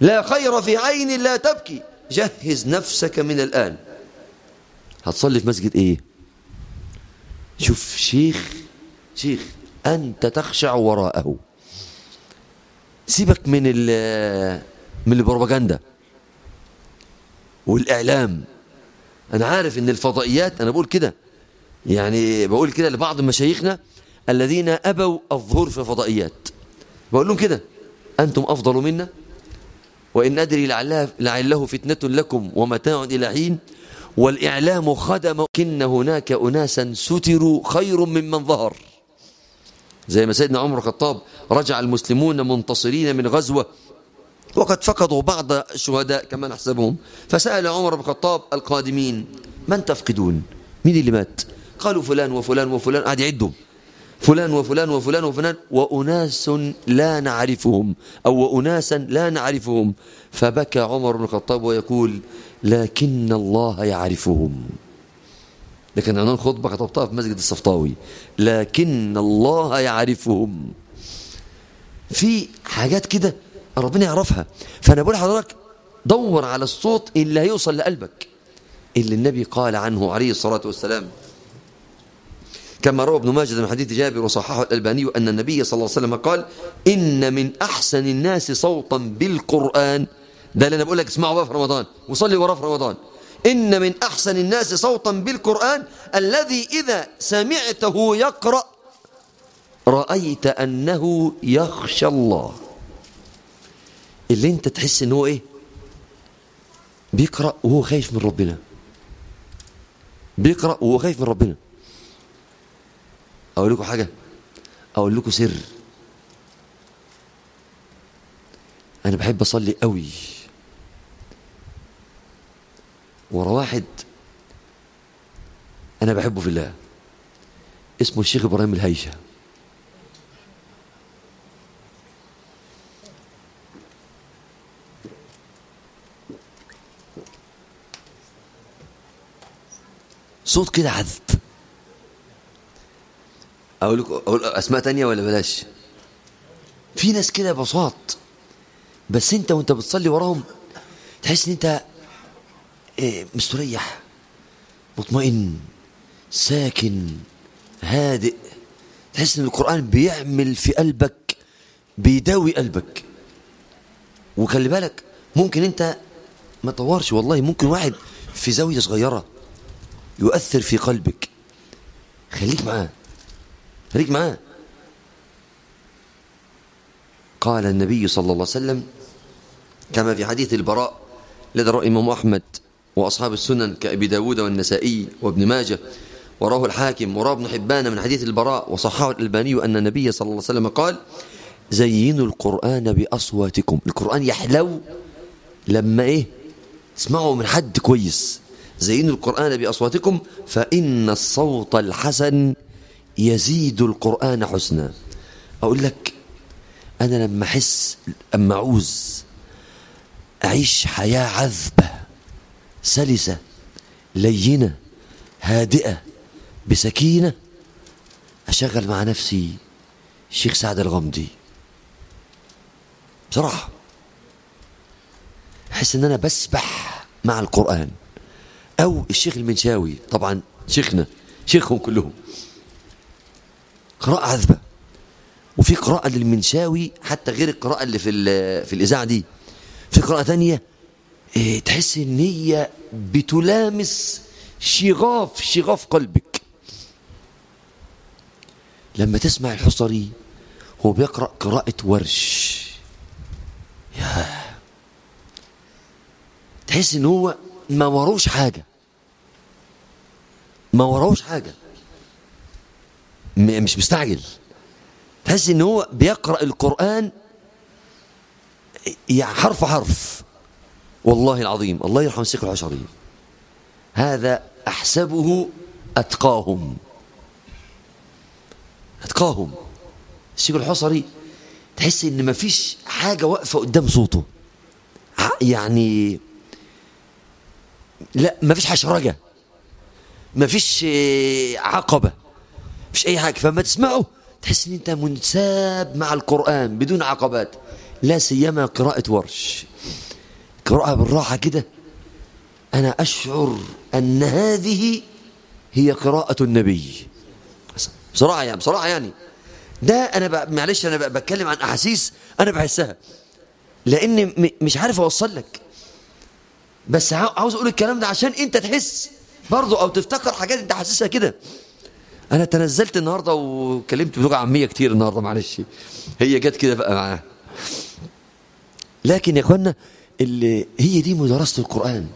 لا خير في عين لا تبكي. جهز نفسك من الآن. هتصلي في مسجد إيه؟ شوف شيخ شيخ أنت تخشع وراءه. سيبك من من البروباجندا والإعلام. أنا عارف إن الفضائيات أنا بقول كده. يعني بقول كده لبعض مشايخنا الذين أبوا الظهور في الفضائيات. بقول لهم كده أنتم أفضل منا؟ وإن أدري لعله, لعله فتنة لكم ومتاع إلى حين. والإعلام خدم كن هناك أناسا ستروا خير ممن ظهر. زي ما سيدنا عمر الخطاب رجع المسلمون منتصرين من غزوة. وقد فقدوا بعض الشهداء كما نحسبهم. فسأل عمر بن الخطاب القادمين من تفقدون؟ مين اللي مات؟ قالوا فلان وفلان وفلان. قعد يعدهم فلان وفلان وفلان وفلان. وأناس لا نعرفهم أو وأناسا لا نعرفهم. فبكى عمر بن الخطاب ويقول لكن الله يعرفهم. لكن عنوان خطبة خطبتها في مسجد الصفطاوي. لكن الله يعرفهم. في حاجات كده ربنا يعرفها. فأنا بقول لحضرتك دور على الصوت اللي هيوصل لقلبك. اللي النبي قال عنه عليه الصلاة والسلام. كما روى ابن ماجه من حديث جابر وصححه الألباني أن النبي صلى الله عليه وسلم قال إن من أحسن الناس صوتا بالقرآن. ده اللي أنا بقول لك اسمعوا بقى في رمضان. وصلي وراه في رمضان. إن من أحسن الناس صوتا بالقرآن الذي إذا سمعته يقرأ رأيت أنه يخشى الله. اللي انت تحس ان هو إيه؟ بيقرأ وهو خايف من ربنا. بيقرأ وهو خايف من ربنا. أقول لكم حاجة. أقول لكم سر. أنا بحب أصلي قوي. ورا واحد أنا بحبه في الله. اسمه الشيخ إبراهيم الهيشة. صوت كده عذب. أقول أقول أسماء تانية ولا بلاش؟ في ناس كده بساط بس أنت وأنت بتصلي وراهم تحس إن أنت إيه مستريح مطمئن ساكن هادئ. تحس إن القرآن بيعمل في قلبك بيداوي قلبك. وخلي بالك ممكن أنت ما تطورش والله ممكن واحد في زاوية صغيرة يؤثر في قلبك. خليك معاه. خليك معاه. قال النبي صلى الله عليه وسلم كما في حديث البراء الذي رواه الإمام أحمد وأصحاب السنن كأبي داود والنسائي وابن ماجه وراه الحاكم وراه ابن حبان من حديث البراء وصححه الألباني أن النبي صلى الله عليه وسلم قال زينوا القرآن بأصواتكم. القرآن يحلو لما إيه؟ اسمعوا من حد كويس. زينوا القرآن بأصواتكم فإن الصوت الحسن يزيد القرآن حسنا. أقول لك أنا لما أحس أما أعوز أعيش حياة عذبة سلسة لينة هادئة بسكينة أشغل مع نفسي الشيخ سعد الغمدي. بصراحة أحس أن أنا بسبح مع القرآن. أو الشيخ المنشاوي طبعا شيخنا شيخهم كلهم. قراءة عذبة. وفي قراءة للمنشاوي حتى غير القراءة اللي في في الإذاعة دي. في قراءة تانية إيه تحس إن هي بتلامس شغاف شغاف قلبك. لما تسمع الحصري هو بيقرأ قراءة ورش يا تحس إن هو ما وروش حاجة. ما وروش حاجة. مش مستعجل. تحس إن هو بيقرأ القرآن يعني حرف حرف. والله العظيم الله يرحم الشيخ العشري. هذا أحسبه أتقاهم. أتقاهم. الشيخ الحصري تحس إن ما فيش حاجة واقفة قدام صوته. يعني لا ما فيش حشرجة ما فيش عقبة فيش أي حاجة. فما تسمعه تحس إن أنت منساب مع القرآن بدون عقبات. لا سيما قراءة ورش. قراءة بالراحة كده. أنا أشعر أن هذه هي قراءة النبي. بصراحة يعني بصراحة يعني. ده بقى معلش بقى بتكلم عن أحاسيس أنا بحسها. لأن مش عارف أوصل لك. بس عاوز أقول الكلام ده عشان أنت تحس برضه أو تفتكر حاجات أنت حاسسها كده. أنا تنزلت النهاردة وكلمت بلغة عامية كتير النهاردة معلش. هي جت كده بقى معاها. لكن يا إخوانا اللي هي دي مدرسة القرآن.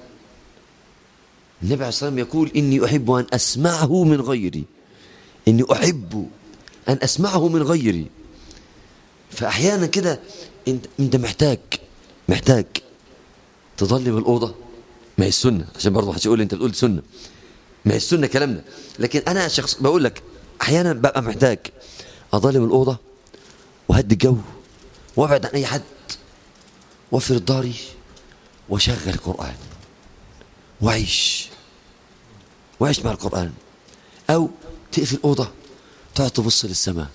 النبي عليه الصلاة والسلام يقول إني أحب أن أسمعه من غيري. إني أحب أن أسمعه من غيري. فأحيانا كده أنت, أنت محتاج محتاج تضلم الأوضة. ما هي السنة عشان برضه حد يقول لي أنت بتقول سنة. ما هي السنة كلامنا. لكن أنا شخص بقول لك أحيانا ببقى محتاج اظلم الأوضة وهدي الجو وأبعد عن أي حد وافرد ضهري وأشغل قران وأعيش وأعيش مع القرآن. أو تقفل الأوضة تقعد تبص للسماء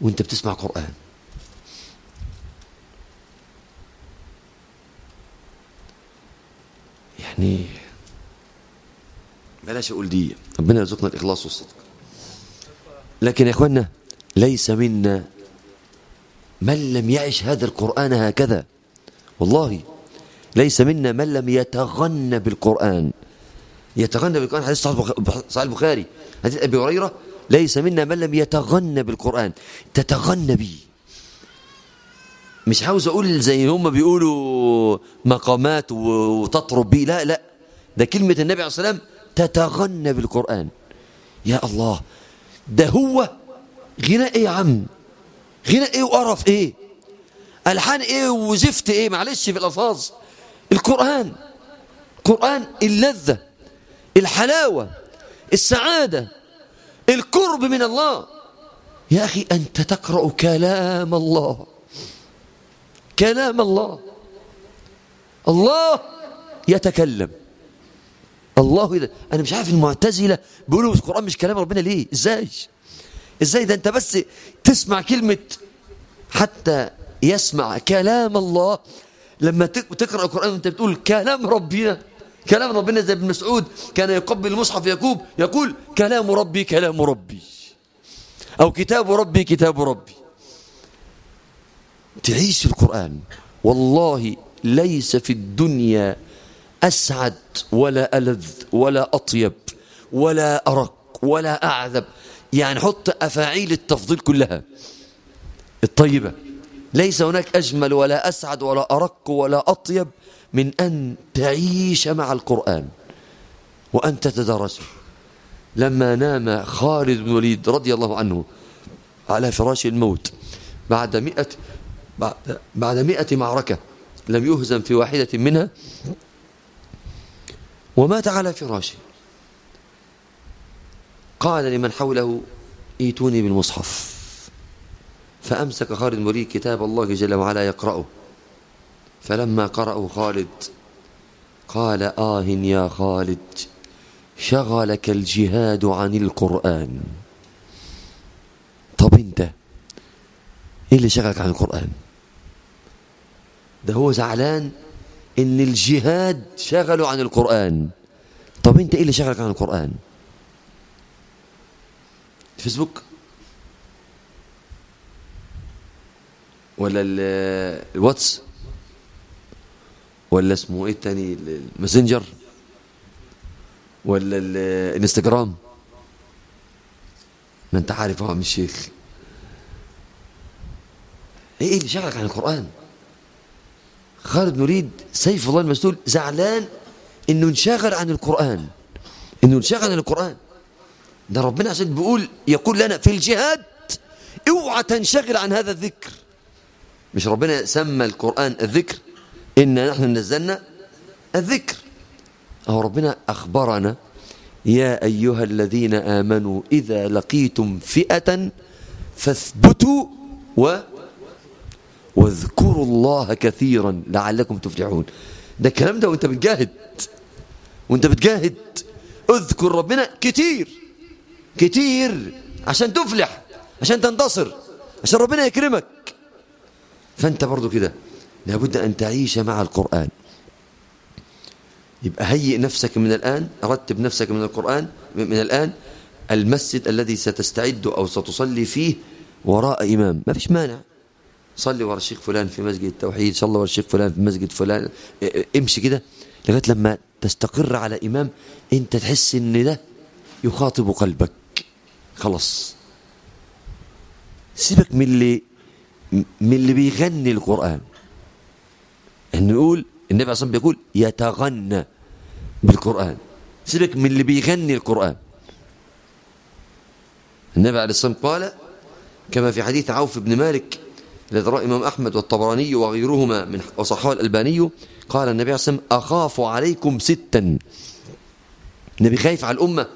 وأنت بتسمع قرآن. يعني بلاش أقول دي. ربنا يرزقنا الإخلاص والصدق. لكن يا اخوانا ليس منا من لم يعش هذا القرآن هكذا. والله ليس منا من لم يتغنى بالقرآن. يتغنى بالقرآن حديث صحيح البخاري حديث أبي هريرة ليس منا من لم يتغنى بالقرآن. تتغنى به. مش عاوز أقول زي هم بيقولوا مقامات وتطرب بيه. لا لا. ده كلمة النبي عليه الصلاة والسلام تتغنى بالقرآن. يا الله ده هو غناء إيه يا عم؟ غناء إيه وقرف إيه؟ ألحان إيه وزفت إيه؟ معلش في الألفاظ. القرآن القران اللذة الحلاوة السعادة القرب من الله. يا أخي أنت تقرأ كلام الله. كلام الله. الله يتكلم. الله إذا أنا مش عارف المعتزلة بيقولوا القرآن مش كلام ربنا ليه؟ إزاي؟ إزاي ده أنت بس تسمع كلمة حتى يسمع كلام الله. لما تقرأ القرآن وأنت بتقول كلام ربنا كلام ربنا زي ابن مسعود كان يقبل المصحف يقول يقول كلام ربي كلام ربي. أو كتاب ربي كتاب ربي. تعيش القرآن. والله ليس في الدنيا أسعد ولا ألذ ولا أطيب ولا أرق ولا أعذب. يعني حط أفاعيل التفضيل كلها. الطيبة. ليس هناك أجمل ولا أسعد ولا أرق ولا أطيب من أن تعيش مع القرآن وأن تتدرسه لما نام خالد بن وليد رضي الله عنه على فراش الموت بعد مئة بعد, بعد مئة معركة لم يهزم في واحدة منها ومات على فراشه. قال لمن حوله إيتوني بالمصحف. فأمسك خالد مريد كتاب الله جل وعلا يقرأه. فلما قرأه خالد قال آه يا خالد شغلك الجهاد عن القرآن. طب أنت إيه اللي شغلك عن القرآن؟ ده هو زعلان إن الجهاد شغله عن القرآن. طب أنت إيه اللي شغلك عن القرآن؟ الفيسبوك ولا الواتس؟ ولا اسمه إيه التاني؟ الماسنجر؟ ولا الانستجرام؟ ما أنت عارف هو عم الشيخ. إيه اللي شغلك عن القرآن؟ خالد نريد سيف الله المسلول زعلان إنه انشغل عن القرآن. إنه انشغل عن القرآن. ده ربنا عشان بيقول يقول لنا في الجهاد اوعى تنشغل عن هذا الذكر. مش ربنا سمى القرآن الذكر إنا نحن نزلنا الذكر. أهو ربنا أخبرنا يا أيها الذين آمنوا إذا لقيتم فئة فاثبتوا و واذكروا الله كثيرا لعلكم تفلحون. ده الكلام ده وانت بتجاهد. وانت بتجاهد. اذكر ربنا كتير. كتير. عشان تفلح. عشان تنتصر. عشان ربنا يكرمك. فانت برضو كده. لابد أن تعيش مع القرآن. يبقى هيئ نفسك من الآن. رتب نفسك من القرآن. من الآن. المسجد الذي ستستعد أو ستصلي فيه وراء إمام. ما فيش مانع. صلي ورا الشيخ فلان في مسجد التوحيد صلي ورا الشيخ فلان في مسجد فلان امشي كده لغاية لما تستقر على إمام أنت تحس إن ده يخاطب قلبك. خلاص. سيبك من اللي من اللي بيغني القرآن. ان نقول النبي عليه بيقول يتغنى بالقرآن. سيبك من اللي بيغني القرآن. النبي عليه الصلاة قال كما في حديث عوف بن مالك الذي رواه الإمام أحمد والطبراني وغيرهما من وصححه الألباني قال النبي عليه الصلاة أخاف عليكم ستا. النبي خايف على الأمة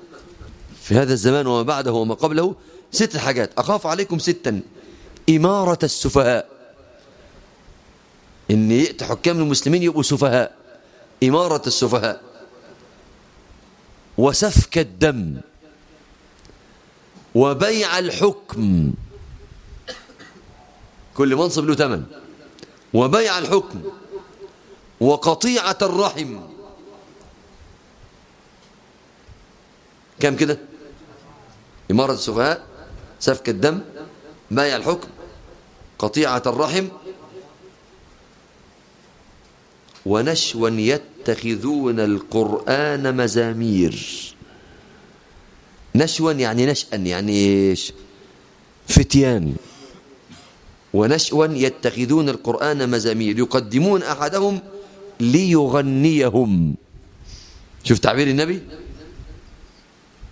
في هذا الزمان وما بعده وما قبله ست حاجات. أخاف عليكم ستا. إمارة السفهاء. إن يأتي حكام المسلمين يبقوا سفهاء. إمارة السفهاء. وسفك الدم. وبيع الحكم. كل منصب له ثمن. وبيع الحكم وقطيعة الرحم. كم كده؟ إمارة السفهاء سفك الدم بيع الحكم قطيعة الرحم. ونشوا يتخذون القرآن مزامير. نشوا يعني نشأا يعني إيش؟ فتيان. ونشوا يتخذون القرآن مزامير يقدمون أحدهم ليغنيهم. شوف تعبير النبي.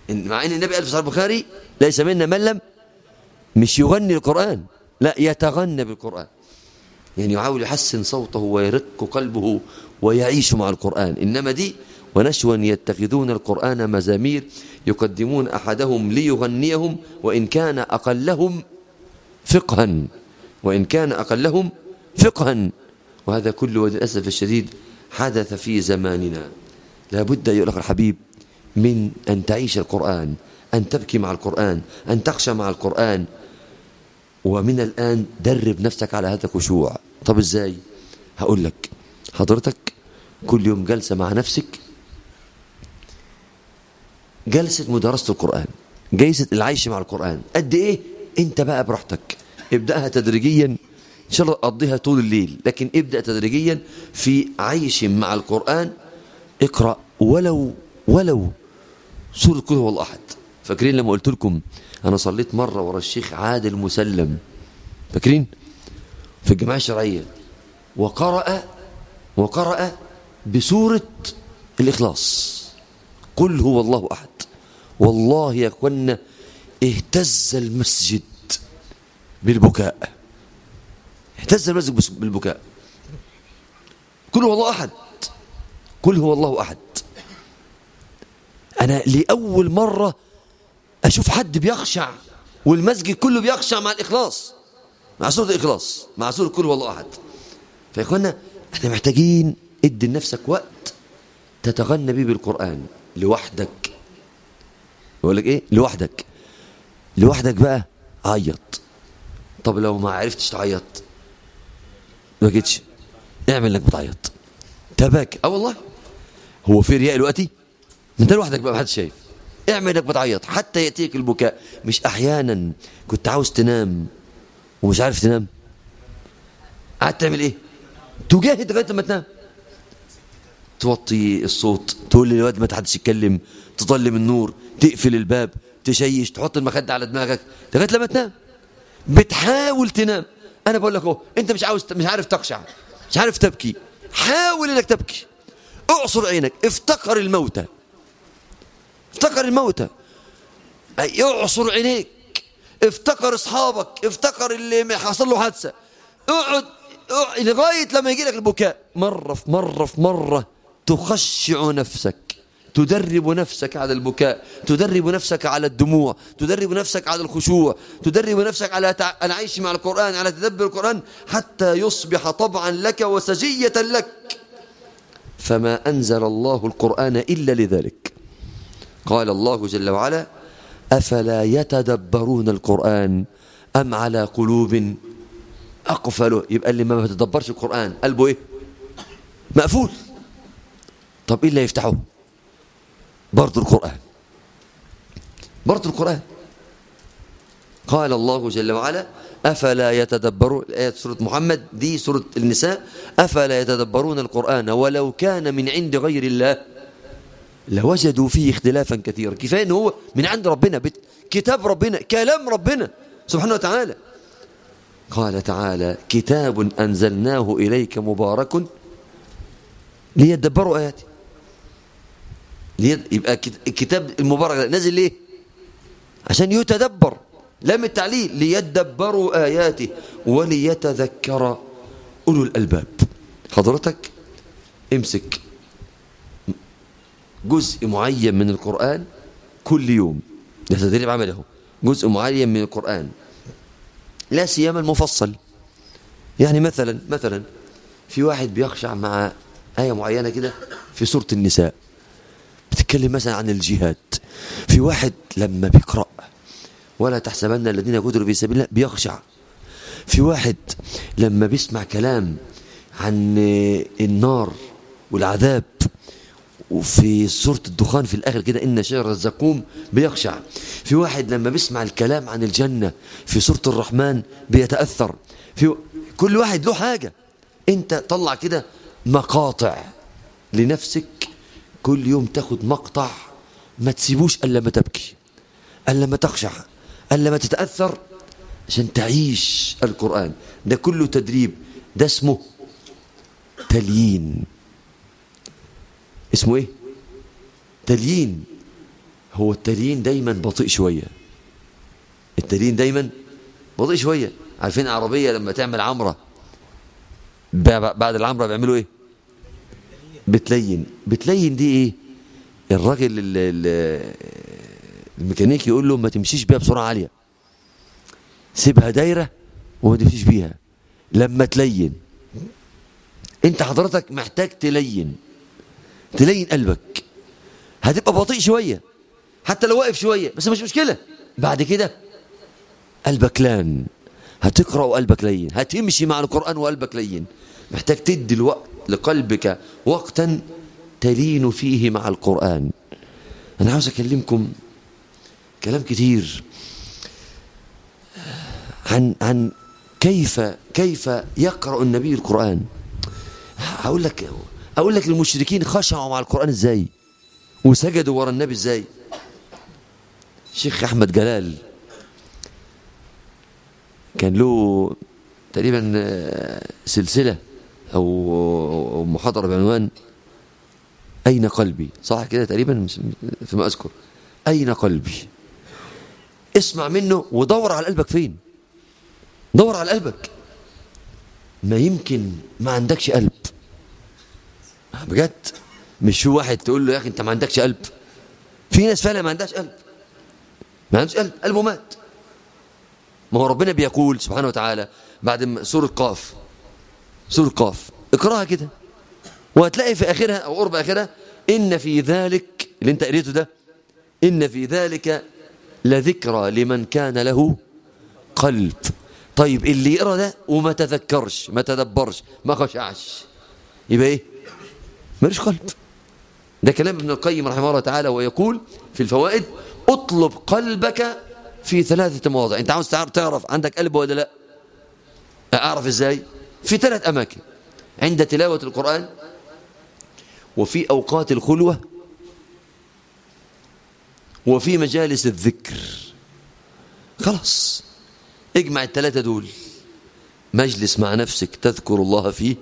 مع إن النبي قال في صحيح البخاري ليس منا من لم مش يغني القرآن لا يتغنى بالقرآن. يعني يحاول يحسن صوته ويرق قلبه ويعيش مع القرآن. إنما دي ونشوا يتخذون القرآن مزامير يقدمون أحدهم ليغنيهم وإن كان أقلهم فقها. وإن كان أقلهم فقها. وهذا كله للأسف الشديد حدث في زماننا. لابد أيها الأخ الحبيب من أن تعيش القرآن أن تبكي مع القرآن أن تخشى مع القرآن. ومن الآن درب نفسك على هذا الخشوع. طب إزاي؟ هقول لك. حضرتك كل يوم جلسة مع نفسك. جلسة مدرسة القرآن جلسة العيش مع القرآن. قد إيه؟ أنت بقى براحتك. ابدأها تدريجيا. إن شاء الله قضيها طول الليل لكن ابدأ تدريجيا في عيش مع القرآن. اقرأ ولو ولو سورة كل هو الله أحد فاكرين لما قلت لكم أنا صليت مرة ورا الشيخ عادل مسلم؟ فاكرين؟ في الجماعة الشرعية. وقرأ وقرأ بسورة الإخلاص. قل هو الله أحد. والله يا أخوانا اهتز المسجد. بالبكاء. اهتز المسجد بالبكاء. قل هو الله أحد. قل هو الله أحد. أنا لأول مرة أشوف حد بيخشع والمسجد كله بيخشع مع الإخلاص. مع سورة الإخلاص. مع سورة كل والله أحد. فيا إخوانا إحنا محتاجين ادي لنفسك وقت تتغنى بيه بالقرآن. لوحدك. يقول لك إيه؟ لوحدك. لوحدك بقى. عيط. طب لو ما عرفتش تعيط ما جيتش اعمل انك بتعيط. تباك آه والله. هو في رياء دلوقتي؟ انت لوحدك بقى ما حدش شايف. اعمل انك بتعيط. حتى يأتيك البكاء. مش أحيانا. كنت عاوز تنام. ومش عارف تنام. قعدت تعمل إيه؟ تجاهد لغاية لما تنام. توطي الصوت. تقول للواد ما حدش يتكلم. تظلم النور. تقفل الباب. تشيش. تحط المخدة على دماغك. لغاية لما تنام. بتحاول تنام. أنا بقول لك أهو أنت مش عاوز مش عارف تخشع مش عارف تبكي. حاول إنك تبكي. اعصر عينك افتكر الموتى. افتكر الموتى. اعصر عينيك. افتكر أصحابك افتكر اللي حصل له حادثة. اقعد لغاية لما يجي لك البكاء. مرة في مرة في مرة تخشع نفسك. تدرب نفسك على البكاء تدرب نفسك على الدموع تدرب نفسك على الخشوع تدرب نفسك على العيش مع القرآن على تدبر القرآن حتى يصبح طبعا لك وسجية لك. فما أنزل الله القرآن إلا لذلك. قال الله جل وعلا أفلا يتدبرون القرآن أم على قلوب أقفله يبقى اللي ما بتدبرش القرآن قلبه إيه؟ مقفول. طب إيه اللي يفتحه برضو القرآن. برضو القرآن. قال الله جل وعلا أفلا يتدبرون آية سورة محمد دي سورة النساء أفلا يتدبرون القرآن ولو كان من عند غير الله لوجدوا فيه اختلافا كثيرا. كفاية أنه هو من عند ربنا كتاب ربنا كلام ربنا سبحانه وتعالى. قال تعالى كتاب أنزلناه إليك مبارك ليدبروا آياته. يبقى الكتاب المبارك نزل ليه؟ عشان يتدبر. لام التعليل ليدبروا آياته وليتذكر أولو الألباب. حضرتك امسك جزء معين من القرآن كل يوم. ده تدريب عملي أهو. جزء معين من القرآن. لا سيما المفصل. يعني مثلا مثلا في واحد بيخشع مع آية معينة كده في سورة النساء. بتتكلم مثلا عن الجهاد. في واحد لما بيقرأ ولا تحسبن الذين قتلوا في سبيل الله بيخشع. في واحد لما بيسمع كلام عن النار والعذاب وفي سورة الدخان في الآخر كده إن شجر الزقوم بيخشع. في واحد لما بيسمع الكلام عن الجنة في سورة الرحمن بيتأثر. في كل واحد له حاجة. أنت طلع كده مقاطع لنفسك كل يوم تاخد مقطع ما تسيبوش ألا ما تبكي ألا ما تخشع ألا ما تتأثر عشان تعيش القرآن. ده كله تدريب. ده اسمه تليين. اسمه إيه؟ تليين. هو التليين دايما بطيء شوية. التليين دايما بطيء شوية. عارفين عربية لما تعمل عمرة؟ بعد العمرة بيعملوا إيه؟ بتلين. بتلين دي إيه؟ الراجل الميكانيكي يقول له ما تمشيش بيها بسرعة عالية. سيبها دايرة وما تمشيش بيها. لما تلين. أنت حضرتك محتاج تلين. تلين قلبك. هتبقى بطيء شوية. حتى لو واقف شوية. بس مش مشكلة. بعد كده قلبك لأن هتقرأ وقلبك لين. هتمشي مع القرآن وقلبك لين. محتاج تدي الوقت. لقلبك وقتا تلين فيه مع القرآن. أنا عاوز أكلمكم كلام كتير عن عن كيف كيف يقرأ النبي القرآن. هقول لك أقول لك المشركين خشعوا مع القرآن إزاي؟ وسجدوا ورا النبي إزاي؟ الشيخ أحمد جلال كان له تقريبا سلسلة أو محاضرة بعنوان أين قلبي؟ صح كده تقريبا فيما أذكر. أين قلبي؟ اسمع منه ودور على قلبك فين؟ دور على قلبك. ما يمكن ما عندكش قلب. بجد؟ مش في واحد تقول له يا أخي أنت ما عندكش قلب. في ناس فعلا ما عندهاش قلب. ما عندهاش قلب. قلبه مات. ما هو ربنا بيقول سبحانه وتعالى بعد سورة قاف سورة قاف. اقرأها كده. وهتلاقي في آخرها أو قرب آخرها إن في ذلك اللي أنت قريته ده إن في ذلك لذكرى لمن كان له قلب. طيب اللي يقرأ ده وما تذكرش ما تدبرش ما خشعش. يبقى إيه؟ ملوش قلب. ده كلام ابن القيم رحمه الله تعالى ويقول في الفوائد اطلب قلبك في ثلاثة مواضع. أنت عاوز تعرف عندك قلب ولا لا؟ أعرف إزاي؟ في ثلاث أماكن. عند تلاوة القرآن وفي أوقات الخلوة وفي مجالس الذكر. خلاص اجمع الثلاثة دول. مجلس مع نفسك تذكر الله فيه.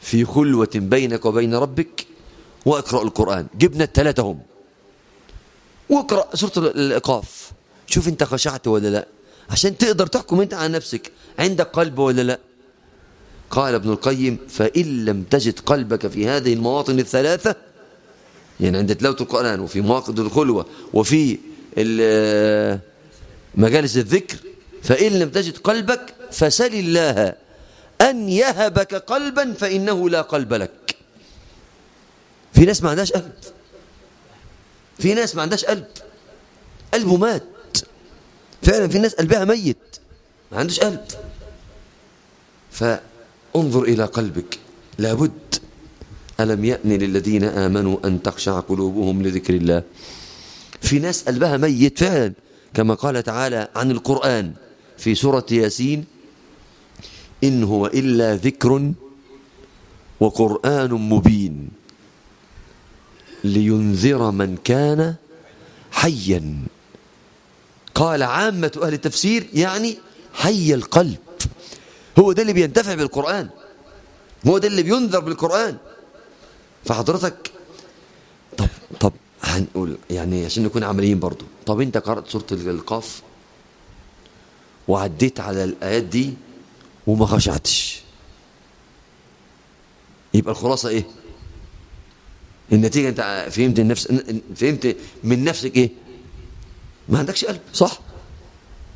في خلوة بينك وبين ربك واقرأ القرآن. جبنا الثلاثة هم. واقرأ سورة الإقاف شوف انت خشعت ولا لا. عشان تقدر تحكم انت على نفسك. عندك قلب ولا لا؟ قال ابن القيم فإن لم تجد قلبك في هذه المواطن الثلاثة يعني عند تلاوة القرآن وفي مواقف الخلوة وفي مجالس الذكر فإن لم تجد قلبك فسل الله. أن يهبك قلبا فإنه لا قلب لك. في ناس ما عندهاش قلب. في ناس ما عندهاش قلب. قلبه مات. فعلا في ناس قلبها ميت. ما عندوش قلب. فانظر إلى قلبك. لابد. ألم يأن للذين آمنوا أن تخشع قلوبهم لذكر الله؟ في ناس قلبها ميت فعلا كما قال تعالى عن القرآن في سورة ياسين إن هو إلا ذكر وقرآن مبين لينذر من كان حيا. قال عامة أهل التفسير يعني حي القلب. هو ده اللي بينتفع بالقرآن. هو ده اللي بينذر بالقرآن. فحضرتك طب طب هنقول يعني عشان نكون عمليين برضو. طب انت قرأت سورة القاف؟ وعديت على الآيات دي وما خشعتش. يبقى الخلاصة إيه؟ النتيجة أنت فهمت النفس فهمت من نفسك إيه؟ ما عندكش قلب. صح.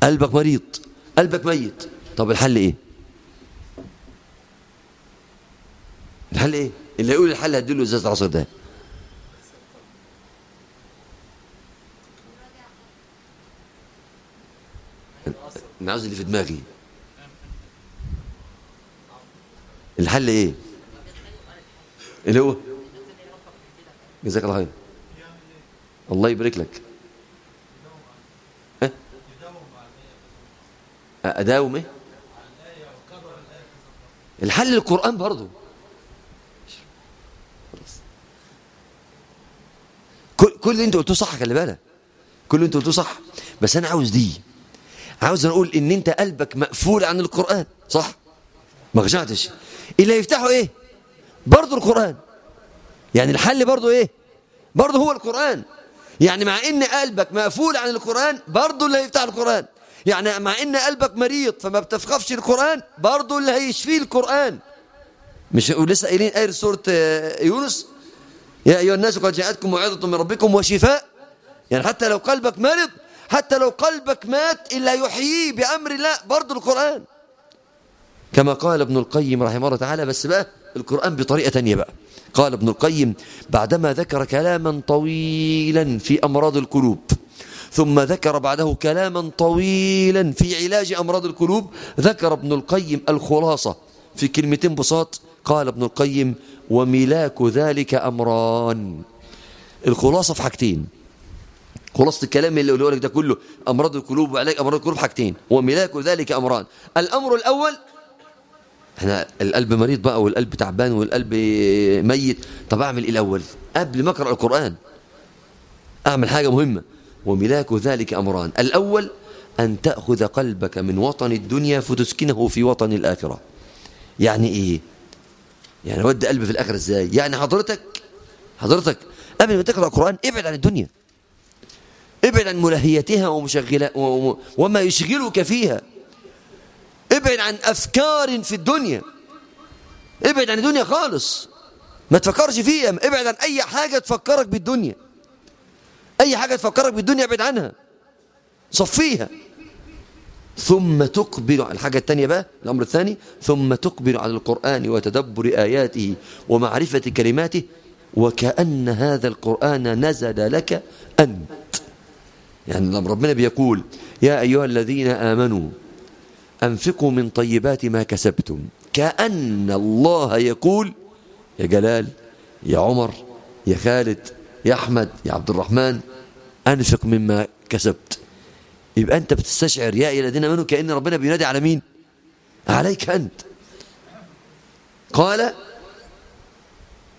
قلبك مريض. قلبك ميت. طب الحل إيه؟ الحل إيه؟ اللي يقول الحل هديله ازازه العصير ده. أنا عاوز اللي في دماغي. الحل إيه؟ اللي هو جزاك الله خير. الله يبارك لك. اداوم إيه الحل القرآن برضه كل كل اللي انت قلته صح خلي بالك. كل اللي انت قلته صح. بس أنا عاوز دي. عاوز أقول إن أنت قلبك مقفول عن القرآن. صح؟ ما رجعتش اللي هيفتحه إيه؟ برضه القرآن. يعني الحل برضه إيه؟ برضه هو القرآن. يعني مع إن قلبك مقفول عن القرآن برضه اللي هيفتح القرآن. يعني مع إن قلبك مريض فما بتفقفش القرآن برضه اللي هيشفيه القرآن. مش ولسه قايلين آية سوره يونس؟ يا أيها الناس قد جاءتكم موعظة من ربكم وشفاء. يعني حتى لو قلبك مرض حتى لو قلبك مات إلا يحييه بأمر الله برضه القرآن. كما قال ابن القيم رحمه الله تعالى بس بقى القرآن بطريقة تانية بقى. قال ابن القيم بعدما ذكر كلاما طويلا في أمراض القلوب ثم ذكر بعده كلاما طويلا في علاج أمراض القلوب. ذكر ابن القيم الخلاصة في كلمتين بساط. قال ابن القيم وملاك ذلك أمران. الخلاصة في حاجتين. خلاصة الكلام اللي يقوله لك ده كله أمراض القلوب وعلاج أمراض القلوب حاجتين. وملاك ذلك أمران. الأمر الأول إحنا القلب مريض بقى والقلب تعبان والقلب ميت. طب أعمل إيه الأول؟ قبل ما أقرأ القرآن. أعمل حاجة مهمة. وملاك ذلك أمران. الأول أن تأخذ قلبك من وطن الدنيا فتسكنه في وطن الآخرة. يعني إيه؟ يعني ودي قلبي في الآخرة إزاي؟ يعني حضرتك حضرتك قبل ما تقرأ القرآن ابعد عن الدنيا. ابعد عن ملهيتها ومشغلة وما يشغلك فيها. ابعد عن أفكار في الدنيا. ابعد عن الدنيا خالص. ما تفكرش فيها. ابعد عن أي حاجة تفكرك بالدنيا. أي حاجة تفكرك بالدنيا ابعد عنها. صفيها. ثم تقبل على الحاجة الثانية بقى الأمر الثاني ثم تقبل على القرآن وتدبر آياته ومعرفة كلماته وكأن هذا القرآن نزل لك أنت. يعني ربنا بيقول يا أيها الذين آمنوا أنفقوا من طيبات ما كسبتم. كأن الله يقول يا جلال يا عمر يا خالد يا أحمد يا عبد الرحمن أنفق مما كسبت. يبقى أنت بتستشعر يا أيها الذين آمنوا كأن ربنا بينادي على مين؟ عليك أنت. قال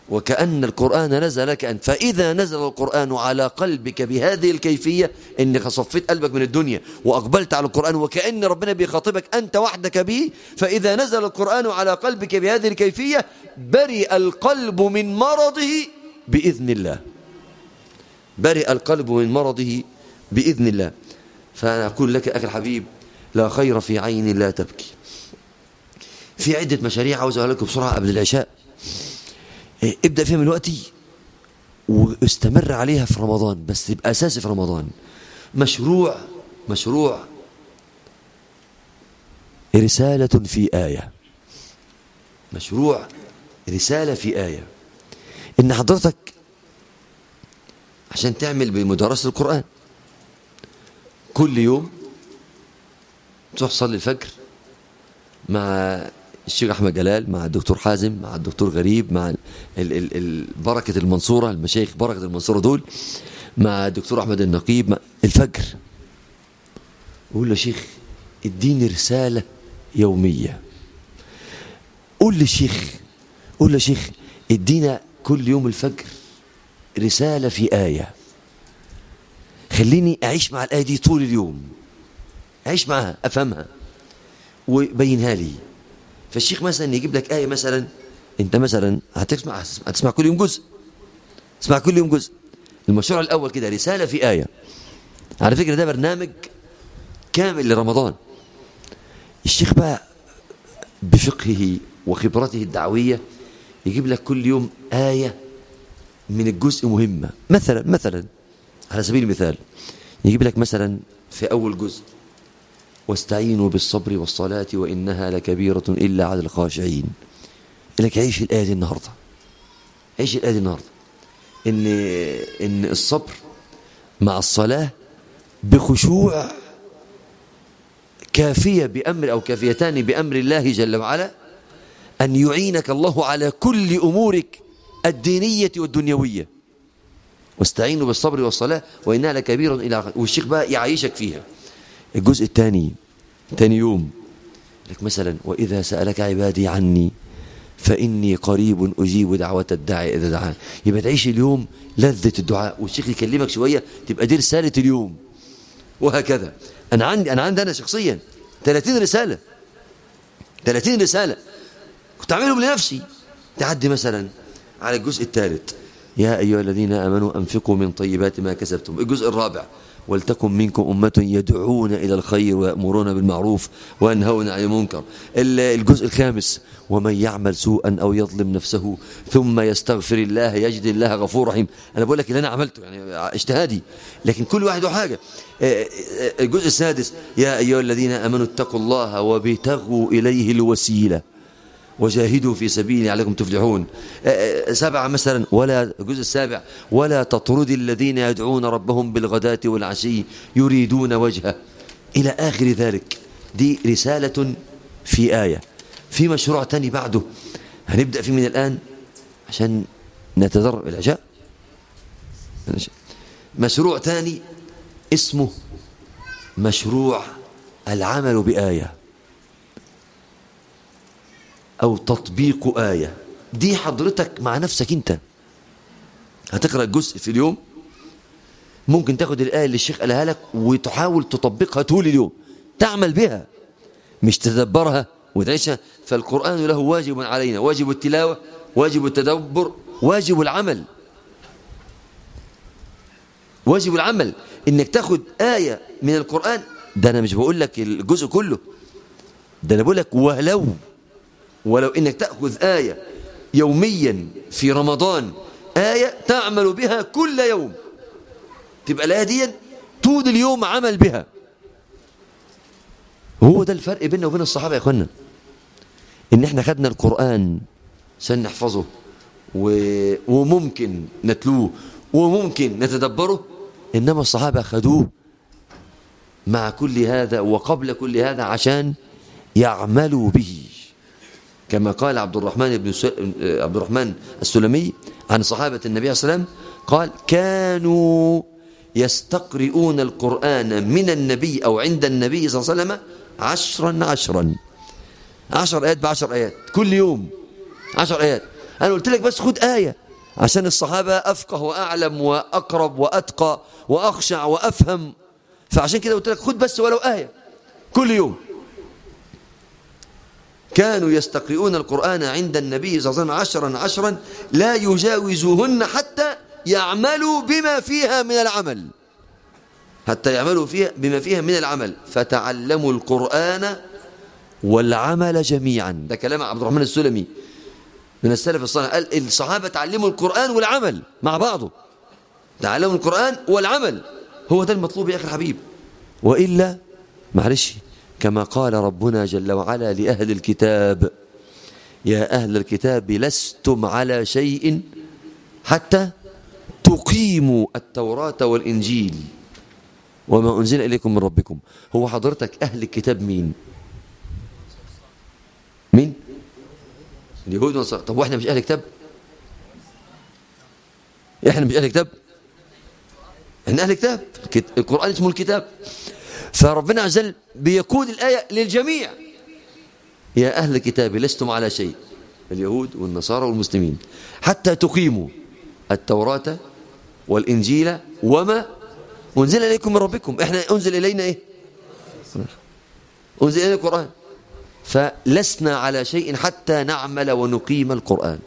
وكأن القرآن نزل لك أنت. فإذا نزل القرآن على قلبك بهذه الكيفية إنك صفيت قلبك من الدنيا وأقبلت على القرآن وكأن ربنا بيخاطبك أنت وحدك به فإذا نزل القرآن على قلبك بهذه الكيفية برئ القلب من مرضه بإذن الله. برئ القلب من مرضه بإذن الله. فأنا أقول لك أخي الحبيب لا خير في عين لا تبكي. في عدة مشاريع عاوز أقول لكم بسرعة قبل العشاء. ابدأ فيها من دلوقتي واستمر عليها في رمضان بس تبقى أساسي في رمضان. مشروع مشروع. رسالة في آية. مشروع رسالة في آية. إن حضرتك عشان تعمل بمدرسة القرآن. كل يوم تروح تصلي الفجر مع الشيخ أحمد جلال مع الدكتور حازم مع الدكتور غريب مع ال ال ال بركة المنصورة المشايخ بركة المنصورة دول مع الدكتور أحمد النقيب مع الفجر. قول له شيخ اديني رسالة يومية. قول لي شيخ قول له شيخ ادينا كل يوم الفجر. رسالة في آية. خليني أعيش مع الآية دي طول اليوم. أعيش معها أفهمها. وبينها لي. فالشيخ مثلا يجيب لك آية مثلا أنت مثلا هتسمع هتسمع كل يوم جزء. تسمع كل يوم جزء. المشروع الأول كده رسالة في آية. على فكرة ده برنامج كامل لرمضان. الشيخ بقى بفقهه وخبرته الدعوية يجيب لك كل يوم آية من الجزء مهمة. مثلا مثلا على سبيل المثال يجيب لك مثلا في أول جزء واستعينوا بالصبر والصلاة وإنها لكبيرة إلا على الخاشعين. لك عيش الآية دي النهاردة. عيش الآية دي النهاردة. إن, إن الصبر مع الصلاة بخشوع كافية بأمر أو كافيتان بأمر الله جل وعلا أن يعينك الله على كل أمورك الدينية والدنيوية. واستعينوا بالصبر والصلاة وإنها لكبيرة إلى والشيخ بقى يعيشك فيها. الجزء الثاني ثاني يوم. لك مثلا وإذا سألك عبادي عني فإني قريب أجيب دعوة الداعي إذا دعان. يبقى تعيش اليوم لذة الدعاء. والشيخ يكلمك شوية تبقى دي رسالة اليوم. وهكذا. أنا عندي أنا عندي أنا شخصيا. 30 رسالة. 30 رسالة. كنت أعملهم لنفسي. تعدي مثلا. على الجزء الثالث. يا أيها الذين آمنوا أنفقوا من طيبات ما كسبتم. الجزء الرابع. ولتكن منكم أمة يدعون إلى الخير ويأمرون بالمعروف وينهون عن المنكر. الجزء الخامس. ومن يعمل سوءا أو يظلم نفسه ثم يستغفر الله يجد الله غفور رحيم. أنا بقول لك اللي أنا عملته يعني اجتهادي. لكن كل واحد حاجة الجزء السادس. يا أيها الذين آمنوا اتقوا الله وابتغوا إليه الوسيلة. وجاهدوا في سبيله عليكم تفلحون. سبعة مثلا ولا الجزء السابع ولا تطرد الذين يدعون ربهم بالغداة والعشي يريدون وجهه. إلى آخر ذلك دي رسالة في آية. في مشروع تاني بعده. هنبدأ فيه من الآن عشان نتدرب العشاء مشروع تاني اسمه مشروع العمل بآية. أو تطبيق آية. دي حضرتك مع نفسك أنت. هتقرأ جزء في اليوم. ممكن تاخد الآية اللي الشيخ قالها لك وتحاول تطبقها طول اليوم. تعمل بها. مش تدبرها وتعيشها. فالقرآن له واجب علينا. واجب التلاوة واجب التدبر واجب العمل. واجب العمل. إنك تاخد آية من القرآن. ده أنا مش بقول لك الجزء كله. ده أنا بقول لك ولو ولو إنك تأخذ آية يوميا في رمضان آية تعمل بها كل يوم. تبقى الآية دي طول اليوم عمل بها. هو ده الفرق بيننا وبين الصحابة يا إخوانا. إن إحنا خدنا القرآن عشان نحفظه و... وممكن نتلوه وممكن نتدبره إنما الصحابة خدوه مع كل هذا وقبل كل هذا عشان يعملوا به. كما قال عبد الرحمن بن عبد الرحمن السلمي عن صحابة النبي صلى الله عليه وسلم قال كانوا يستقرئون القرآن من النبي أو عند النبي صلى الله عليه وسلم عشرا عشرا. عشر آيات بعشر آيات كل يوم عشر آيات. أنا قلت لك بس خد آية عشان الصحابة أفقه وأعلم وأقرب وأتقى وأخشع وأفهم. فعشان كده قلت لك خد بس ولو آية كل يوم. كانوا يستقرئون القرآن عند النبي صلى الله عليه وسلم عشرا عشرا لا يجاوزوهن حتى يعملوا بما فيها من العمل. حتى يعملوا فيها بما فيها من العمل. فتعلموا القرآن والعمل جميعا. ده كلام عبد الرحمن السلمي. من السلف الصالح. قال الصحابة تعلموا القرآن والعمل مع بعضه. تعلموا القرآن والعمل. هو ده المطلوب يا أخي الحبيب. وإلا معلش كما قال ربنا جل وعلا لأهل الكتاب يا أهل الكتاب لستم على شيء حتى تقيموا التوراة والإنجيل. وما أنزل إليكم من ربكم. هو حضرتك أهل الكتاب مين؟ مين؟ اليهود والنصارى. طب وإحنا مش أهل كتاب إحنا مش أهل كتاب إحنا أهل كتاب القرآن اسمه الكتاب. فربنا عز وجل بيقود الآية للجميع. يا أهل الكتاب لستم على شيء اليهود والنصارى والمسلمين. حتى تقيموا التوراة والإنجيل وما أنزل إليكم من ربكم. إحنا أنزل إلينا إيه؟ أنزل إلينا القرآن. فلسنا على شيء حتى نعمل ونقيم القرآن.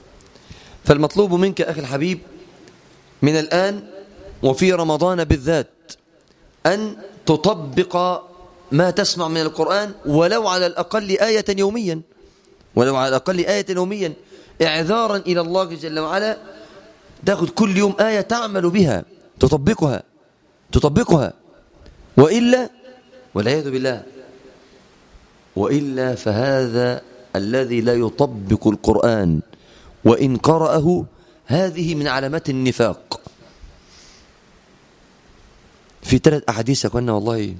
فالمطلوب منك أخي الحبيب من الآن وفي رمضان بالذات أن تطبق ما تسمع من القرآن ولو على الأقل آية يوميا. ولو على الأقل آية يوميا. إعذارا إلى الله جل وعلا. تاخد كل يوم آية تعمل بها. تطبقها. تطبقها. وإلا والعياذ بالله. وإلا فهذا الذي لا يطبق القرآن. وإن قرأه هذه من علامات النفاق. في ثلاث أحاديث يا أخوانا والله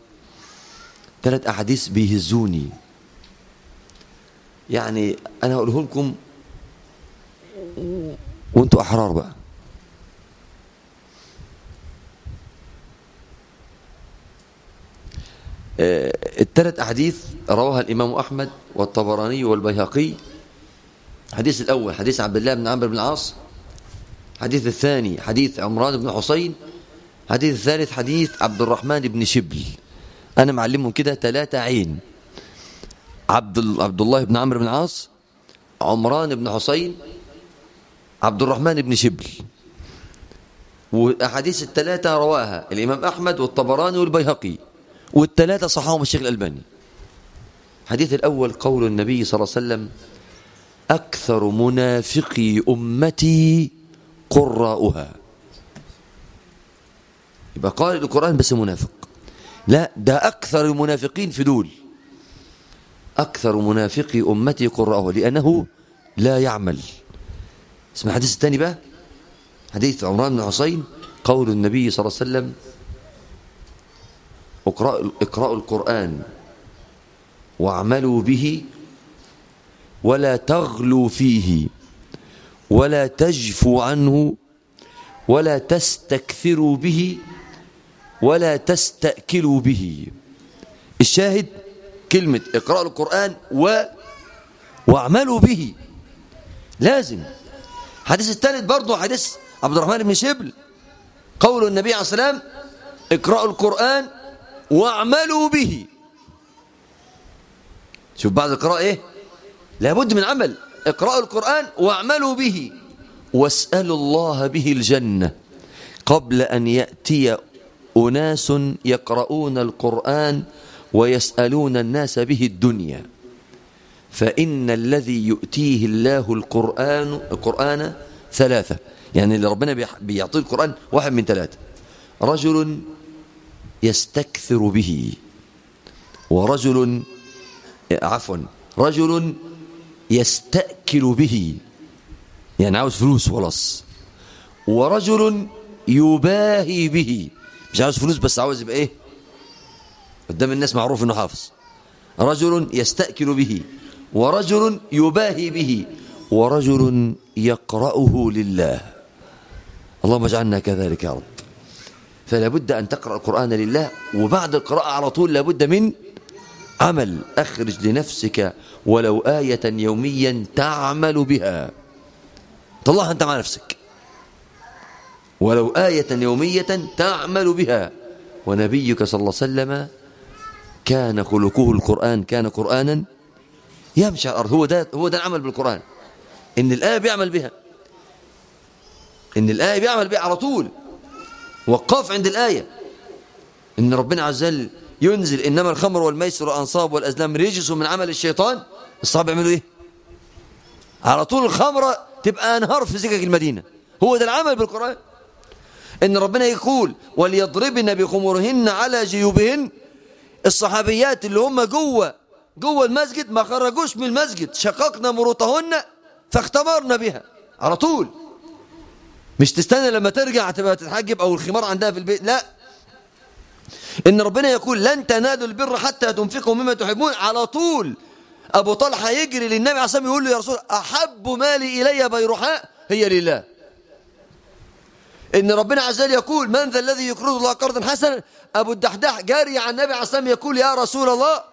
ثلاث أحاديث بيهزوني. يعني أنا هقوله لكم وأنتوا أحرار بقى. آه، الثلاث أحاديث رواها الإمام أحمد والطبراني والبيهقي. الحديث الأول حديث عبد الله بن عمرو بن العاص. الحديث الثاني حديث عمران بن حسين. الحديث الثالث حديث عبد الرحمن بن شبل. أنا معلمهم كده ثلاثة عين. عبد عبد الله بن عمرو بن العاص عمران بن حسين عبد الرحمن بن شبل. والأحاديث الثلاثة رواها الإمام أحمد والطبراني والبيهقي والثلاثة صحاهم الشيخ الألباني. الحديث الأول قول النبي صلى الله عليه وسلم أكثر منافقي أمتي قراؤها. يبقى قال القرآن بس منافق. لا ده أكثر المنافقين في دول. أكثر منافقي أمتي قراءه لأنه لا يعمل. اسمع الحديث الثاني بقى. حديث عمران بن حسين قول النبي صلى الله عليه وسلم اقرأوا القرآن واعملوا به ولا تغلوا فيه ولا تجفوا عنه ولا تستكثروا به ولا تستأكلوا به. الشاهد كلمة اقرأوا القرآن و واعملوا به. لازم. حديث الثالث برضه حديث عبد الرحمن بن شبل. قول النبي عليه السلام اقرأوا القرآن واعملوا به. شوف بعد القراءة إيه؟ لابد من عمل. اقرأوا القرآن واعملوا به. واسألوا الله به الجنة قبل أن يأتي أناس يقرؤون القرآن ويسألون الناس به الدنيا. فإن الذي يؤتيه الله القرآن القرآن ثلاثة. يعني اللي ربنا بيعطيه القرآن واحد من ثلاثة. رجل يستكثر به ورجل عفوا رجل يستأكل به. يعني عاوز فلوس خلاص ورجل يباهي به. مش عاوز فلوس بس عاوز يبقى إيه؟ قدام الناس معروف إنه حافظ. رجل يستأكل به ورجل يباهي به ورجل يقرأه لله. اللهم اجعلنا كذلك يا رب. فلا بد أن تقرأ القرآن لله وبعد القراءة على طول لابد من عمل. أخرج لنفسك ولو آية يوميا تعمل بها. طلعها أنت مع نفسك. ولو آية يومية تعمل بها. ونبيك صلى الله عليه وسلم كان خلقه القرآن كان قرآنا يمشي على الأرض. هو ده, هو ده العمل بالقرآن. إن الآية بيعمل بها. إن الآية بيعمل بها على طول. وقف عند الآية. إن ربنا عز وجل ينزل إنما الخمر والميسر والأنصاب والأزلام رجس من عمل الشيطان. الصحابة يعملوا إيه؟ على طول الخمرة تبقى أنهار في سكك المدينة. هو ده العمل بالقرآن. إن ربنا يقول وليضربن بخمورهن على جيوبهن. الصحابيات اللي هم جوه جوه المسجد ما خرجوش من المسجد شققنا مروطهن فاختمرنا بها على طول. مش تستنى لما ترجع تبقى تتحجب أو الخمار عندها في البيت لا. إن ربنا يقول لن تنالوا البر حتى تنفقوا مما تحبون. على طول أبو طلحة يجري للنبي عليه الصلاة يقول له يا رسول أحب مالي إلي بيرحاء؟ هي لله. إن ربنا عز وجل يقول من ذا الذي يقرض الله قرضا حسنا؟ أبو الدحداح جاري عن النبي عليه الصلاة يقول يا رسول الله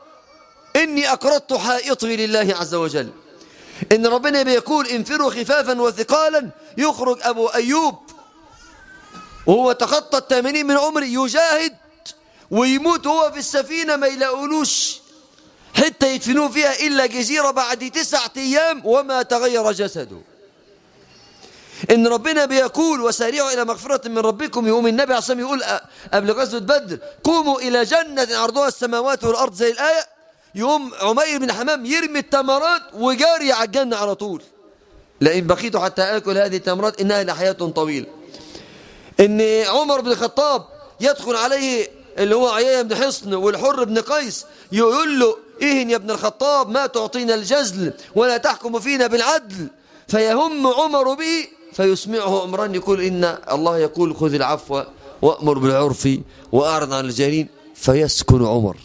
إني أقرضت حائطي لله عز وجل. إن ربنا بيقول انفروا خفافا وثقالا يخرج أبو أيوب وهو تخطى الثامنين من عمره يجاهد ويموت هو في السفينة ما يلاقولوش حتى يدفنوه فيها إلا جزيرة بعد تسعة أيام وما تغير جسده. إن ربنا بيقول وسارعوا إلى مغفرة من ربكم يقوم النبي عصام يقول قبل غزوة بدر قوموا إلى جنة عرضها السماوات والأرض زي الآية. يقوم عمير بن حمام يرمي التمرات وجاري على الجنة على طول. لئن بقيت حتى آكل هذه التمرات إنها لحياة طويلة. إن عمر بن الخطاب يدخل عليه اللي هو عياية بن حصن والحر بن قيس يقول له إهن يا ابن الخطاب ما تعطينا الجزل ولا تحكم فينا بالعدل. فيهم عمر به فيسمعه عمران يقول إن الله يقول خذ العفو وأمر بالعرف وأعرض عن الجاهلين فيسكن عمر.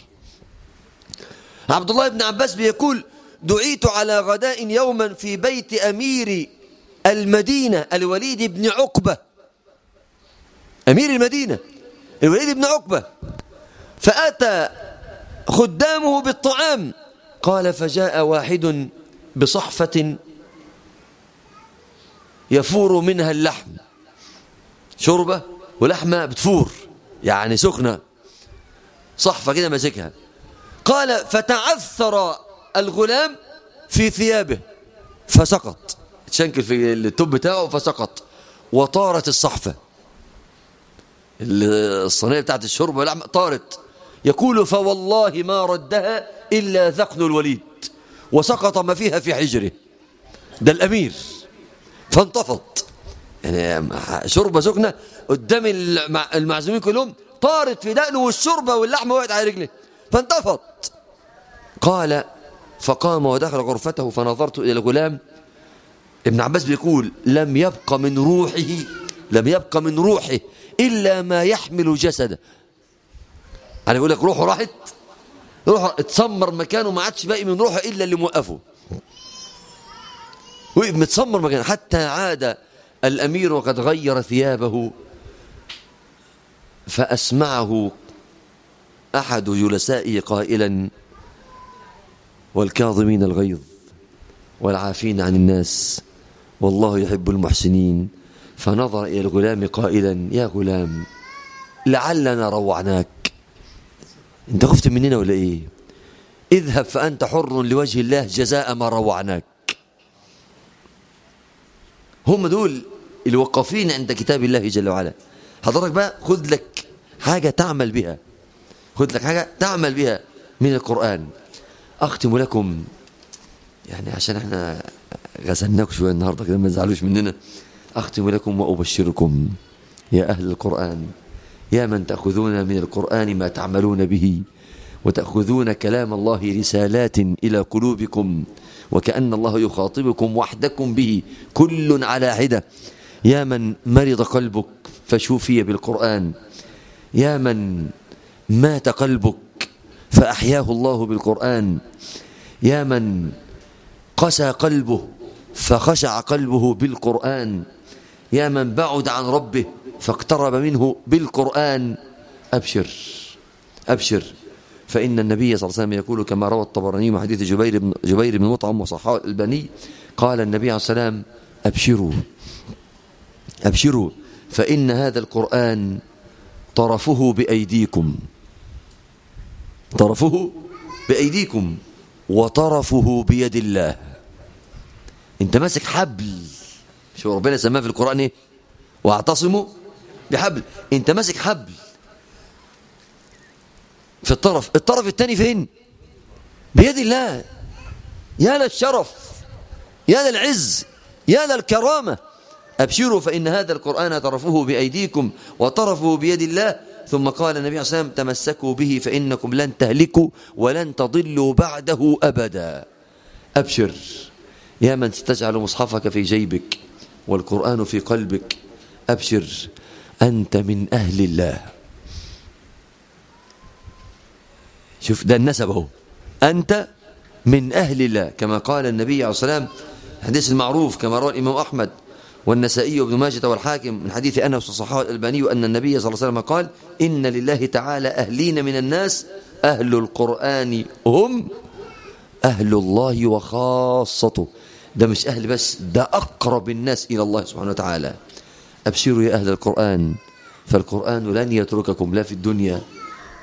عبد الله بن عباس بيقول دعيت على غداء يوما في بيت أمير المدينة الوليد بن عقبة. أمير المدينة الوليد بن عقبة. فأتى خدامه بالطعام. قال فجاء واحد بصحفة يفور منها اللحم. شوربة ولحمة بتفور يعني سخنة. صحفة كده ماسكها. قال فتعثر الغلام في ثيابه فسقط. تشنكل في التوب بتاعه فسقط. وطارت الصحفة. الصينية بتاعت الشرب واللحمة طارت. يقول فوالله ما ردها إلا ذقن الوليد وسقط ما فيها في حجره. ده الأمير. فانتفض. يعني شوربة سخنة قدام المعزومين كلهم طارت في دقنه والشوربة واللحمة وقعت على رجله فانتفض. قال فقام ودخل غرفته فنظرت إلى الغلام. ابن عباس بيقول لم يبق من روحه لم يبق من روحه إلا ما يحمل جسده. يعني يقول لك روحه راحت. روحه اتسمر مكانه ما عادش باقي من روحه إلا اللي موقفه. وقف متسمر مكانه حتى عاد الأمير وقد غير ثيابه فأسمعه أحد جلسائه قائلا والكاظمين الغيظ والعافين عن الناس والله يحب المحسنين. فنظر إلى الغلام قائلا يا غلام لعلنا روعناك. انت خفت مننا ولا إيه؟ اذهب فأنت حر لوجه الله جزاء ما روعناك. هم دول الوقفين عند كتاب الله جل وعلا. حضرتك بقى خذ لك حاجة تعمل بها خذ لك حاجة تعمل بها من القرآن. أختم لكم. يعني عشان إحنا غسلناكم شوية النهاردة كده ما تزعلوش مننا. أختم لكم وأبشركم. يا أهل القرآن يا من تأخذون من القرآن ما تعملون به وتأخذون كلام الله رسالات إلى قلوبكم. وكأن الله يخاطبكم وحدكم به كل على حدة يا من مرض قلبك فشوفي بالقرآن. يا من مات قلبك فأحياه الله بالقرآن. يا من قسى قلبه فخشع قلبه بالقرآن. يا من بعد عن ربه فاقترب منه بالقرآن. أبشر أبشر. فإن النبي صلى الله عليه وسلم يقول كما روى الطبراني من حديث جبير بن, جبير بن مطعم وصحاء البني قال النبي عليه السلام أبشروا أبشروا فإن هذا القرآن طرفه بأيديكم طرفه بأيديكم وطرفه بيد الله. أنت ماسك حبل. شو ربنا سماه في القرآن إيه؟ واعتصموا بحبل. أنت ماسك حبل. في الطرف. الطرف الثاني فين؟ بيد الله. يا للشرف يا للعز يا للكرامة أبشروا فإن هذا القرآن طرفه بأيديكم وطرفه بيد الله. ثم قال النبي عليه والسلام تمسكوا به فإنكم لن تهلكوا ولن تضلوا بعده أبدا. أبشر. يا من تجعل مصحفك في جيبك والقرآن في قلبك. أبشر. أنت من أهل الله. شوف ده النسب أهو. أنت من أهل الله كما قال النبي عليه الصلاة والسلام الحديث المعروف كما روى الإمام أحمد والنسائي وابن ماجه والحاكم من حديث أنس وصححه الألباني أن النبي صلى الله عليه وسلم قال إن لله تعالى أهلين من الناس أهل القرآن هم أهل الله وخاصته. ده مش أهل بس ده أقرب الناس إلى الله سبحانه وتعالى. أبشروا يا أهل القرآن فالقرآن لن يترككم لا في الدنيا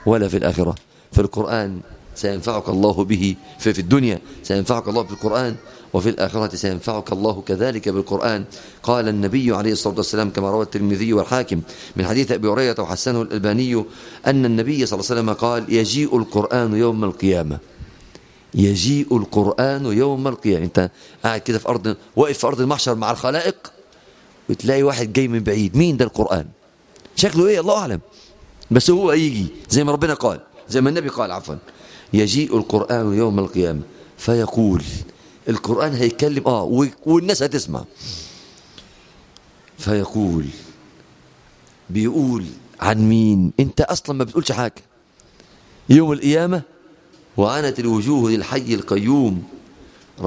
ولا في الآخرة. فالقرآن سينفعك الله به في, الدنيا سينفعك الله بالقرآن وفي الآخرة سينفعك الله كذلك بالقرآن. قال النبي عليه الصلاة والسلام كما روى الترمذي والحاكم من حديث أبي هريرة وحسنه الألباني أن النبي صلى الله عليه وسلم قال يجيء القرآن يوم القيامة. يجيء القرآن يوم القيامة. أنت قاعد كده في أرض واقف في أرض المحشر مع الخلائق وتلاقي واحد جاي من بعيد. مين ده القرآن؟ شكله إيه؟ الله أعلم. بس هو يجي زي ما ربنا قال. زي ما النبي قال عفوا يجيء القرآن يوم القيامة فيقول القرآن هيتكلم آه والناس هتسمع. فيقول بيقول عن مين؟ أنت أصلا ما بتقولش حاجة. يوم القيامة وعنت الوجوه للحي القيوم.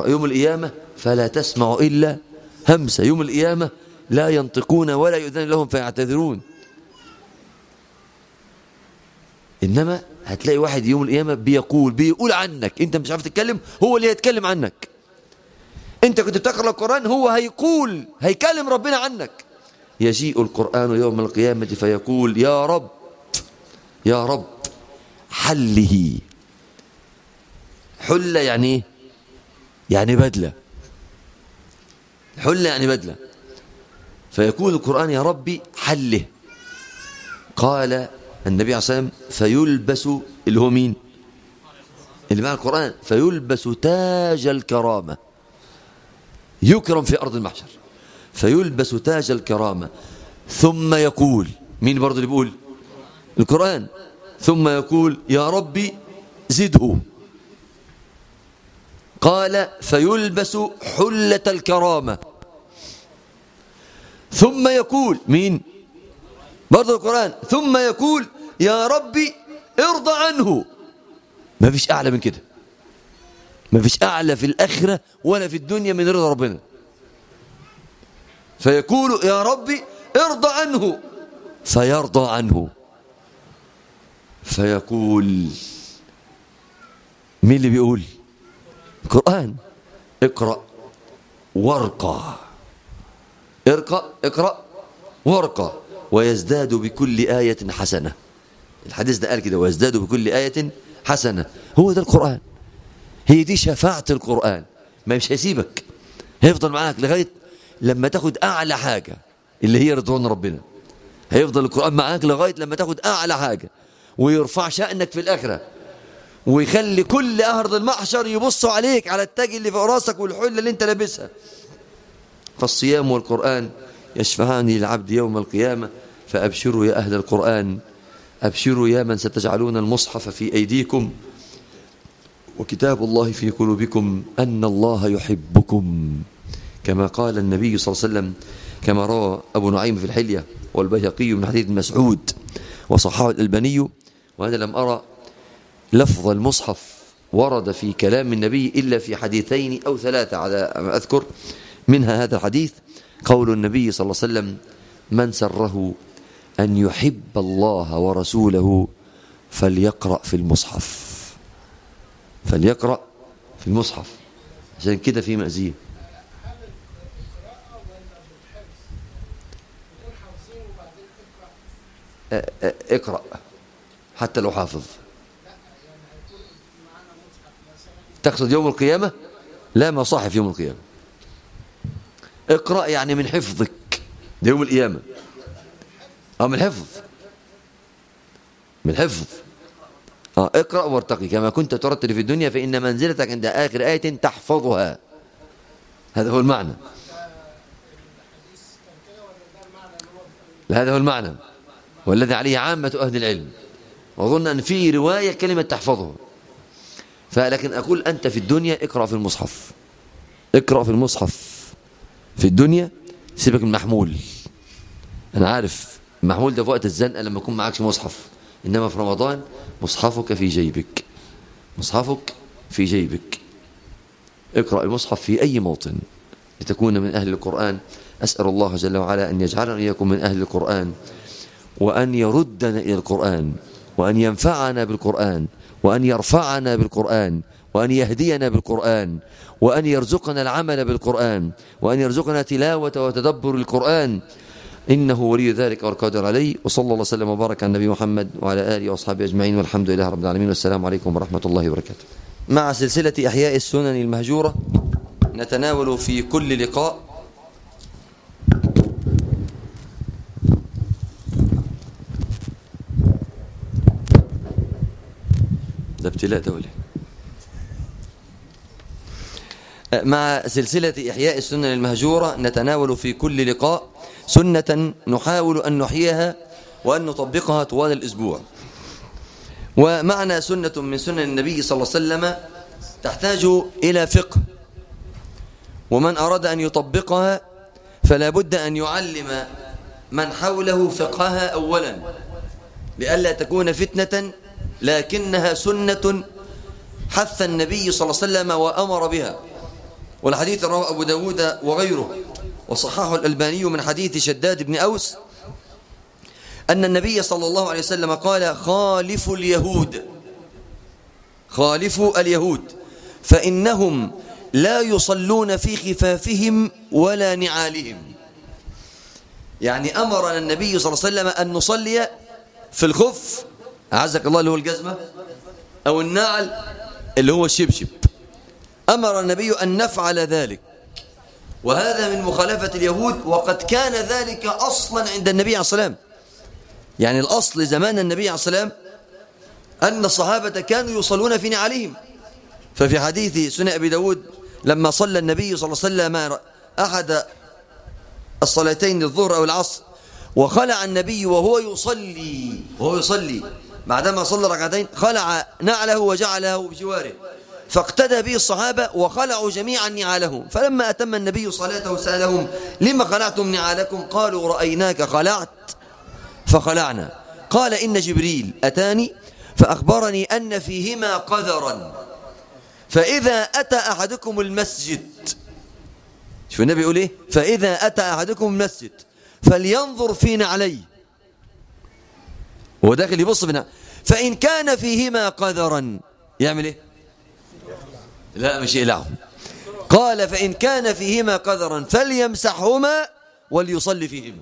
يوم القيامة فلا تسمع إلا همسة. يوم القيامة لا ينطقون ولا يؤذن لهم فيعتذرون. إنما هتلاقي واحد يوم القيامة بيقول بيقول عنك. أنت مش عارف تتكلم هو اللي هيتكلم عنك. أنت كنت بتقرأ القرآن هو هيقول هيكلم ربنا عنك. يجيء القرآن يوم القيامة فيقول يا رب يا رب حله. حلة يعني إيه؟ يعني بدلة. حلة يعني بدلة. فيقول القرآن يا ربي حله. قال النبي عليه الصلاة والسلام فيلبس اللي هو مين؟ اللي مع القرآن. فيلبس تاج الكرامة. يكرم في أرض المحشر. فيلبس تاج الكرامة. ثم يقول مين برضه اللي بيقول؟ القرآن. ثم يقول يا ربي زده. قال فيلبس حلة الكرامة. ثم يقول مين؟ برضه القرآن. ثم يقول يا ربي ارضى عنه. ما فيش أعلى من كده. ما فيش أعلى في الآخرة ولا في الدنيا من رضا ربنا. فيقول يا ربي ارضى عنه. فيرضى عنه. فيقول. مين اللي بيقول؟ القرآن. اقرأ وارقى ارقى اقرأ وارقى ويزداد بكل آية حسنة. الحديث ده قال كده ويزداد بكل آية حسنة. هو ده القرآن. هي دي شفاعة القرآن. ما مش هيسيبك. هيفضل معاك لغاية لما تاخد أعلى حاجة اللي هي رضوان ربنا. هيفضل القرآن معاك لغاية لما تاخد أعلى حاجة ويرفع شأنك في الآخرة ويخلي كل أهرض المحشر يبصوا عليك على التاج اللي في راسك والحلة اللي انت لابسها. فالصيام والقرآن يشفعان للعبد يوم القيامة. فأبشروا يا أهل القرآن. أبشروا يا من ستجعلون المصحف في أيديكم. وكتاب الله في قلوبكم أن الله يحبكم. كما قال النبي صلى الله عليه وسلم كما روى أبو نعيم في الحلية والبيهقي من حديث مسعود وصححه الألباني وأنا لم أرى لفظ المصحف ورد في كلام النبي إلا في حديثين أو ثلاثة على ما أذكر. منها هذا الحديث قول النبي صلى الله عليه وسلم من سره أن يحب الله ورسوله فليقرأ في المصحف. فليقرأ في المصحف. عشان كده في مأزيه اقرأ. حتى لو حافظ. تقصد يوم القيامة؟ لا في يوم القيامة. اقرأ يعني من حفظك. ده يوم القيامة. آه من الحفظ. من الحفظ. آه اقرأ وارتقي. كما كنت ترتل في الدنيا فإن منزلتك عند آخر آية تحفظها. هذا هو المعنى. هذا هو المعنى. والذي عليه عامة أهل العلم. وأظن أن في رواية كلمة تحفظه فلكن أقول أنت في الدنيا اقرأ في المصحف. اقرأ في المصحف. في الدنيا سيبك من المحمول. أنا عارف. المحمول ده في وقت الزنقة لما يكون معكش مصحف. إنما في رمضان مصحفك في جيبك. مصحفك في جيبك. اقرأ المصحف في أي موطن لتكون من أهل القرآن. أسأل الله جل وعلا أن يجعلنا إياكم من أهل القرآن. وأن يردنا إلى القرآن. وأن ينفعنا بالقرآن. وأن يرفعنا بالقرآن. وأن يهدينا بالقرآن. وأن يرزقنا العمل بالقرآن. وأن يرزقنا تلاوة وتدبر القرآن. إنه ولي ذلك والقادر عليه وصلى الله وسلم وبارك على النبي محمد وعلى آله وأصحابه أجمعين والحمد لله رب العالمين والسلام عليكم ورحمة الله وبركاته. مع سلسلة إحياء السنن المهجورة نتناول في كل لقاء ده ابتلاء ده ولا مع سلسلة إحياء السنة المهجورة نتناول في كل لقاء سنة نحاول أن نحييها وأن نطبقها طوال الأسبوع. ومعنى سنة من سنن النبي صلى الله عليه وسلم تحتاج إلى فقه. ومن أراد أن يطبقها فلا بد أن يعلم من حوله فقهها أولا لئلا تكون فتنة لكنها سنة حث النبي صلى الله عليه وسلم وأمر بها. والحديث رواه أبو داود وغيره. وصححه الألباني من حديث شداد بن أوس أن النبي صلى الله عليه وسلم قال خالفوا اليهود. خالفوا اليهود. فإنهم لا يصلون في خفافهم ولا نعالهم. يعني أمرنا النبي صلى الله عليه وسلم أن نصلي في الخف أعزك الله اللي هو الجزمة أو النعل اللي هو الشبشب. أمر النبي أن نفعل ذلك. وهذا من مخالفة اليهود وقد كان ذلك أصلا عند النبي عليه والسلام. يعني الأصل زمان النبي عليه والسلام أن الصحابة كانوا يصلون في نعالهم. ففي حديث سنة أبي داود لما صلى النبي صلى الله عليه وسلم أحد الصلاتين الظهر أو العصر وخلع النبي وهو يصلي وهو يصلي بعدما صلى ركعتين خلع نعله وجعله بجواره. فاقتدى به الصحابة وخلعوا جميعا نعالهم فلما أتم النبي صلاته سألهم لما خلعتم نعالكم؟ قالوا رأيناك خلعت. فخلعنا. قال إن جبريل أتاني فأخبرني أن فيهما قذرا. فإذا أتى أحدكم المسجد شوف النبي يقول إيه؟ فإذا أتى أحدكم المسجد فلينظر فينا عليه. هو داخل يبص بنا فإن كان فيهما قذرا يعمل إيه؟ لا مش يقلعهم قال فإن كان فيهما قذرا فليمسحهما وليصلي فيهما.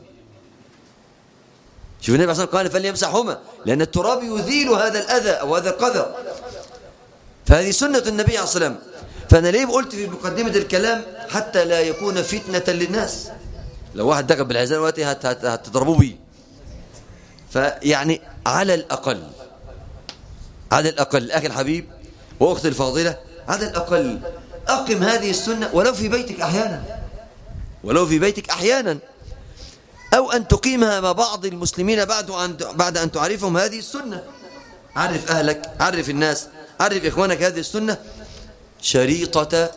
شوف النبي عليه قال فليمسحهما لأن التراب يزيل هذا الأذى أو هذا القذر فهذه سنة النبي عليه الصلاة والسلام فأنا ليه قلت في مقدمة الكلام حتى لا يكون فتنة للناس؟ لو واحد دخل بالعزال دلوقتي هتضربوه بيه. فيعني على الأقل على الأقل أخي الحبيب وأختي الفاضلة على الأقل. أقم هذه السنة ولو في بيتك أحيانا. ولو في بيتك أحيانا. أو أن تقيمها مع بعض المسلمين بعد أن بعد أن تعرفهم هذه السنة. عرف أهلك عرف الناس عرف إخوانك هذه السنة. شريطة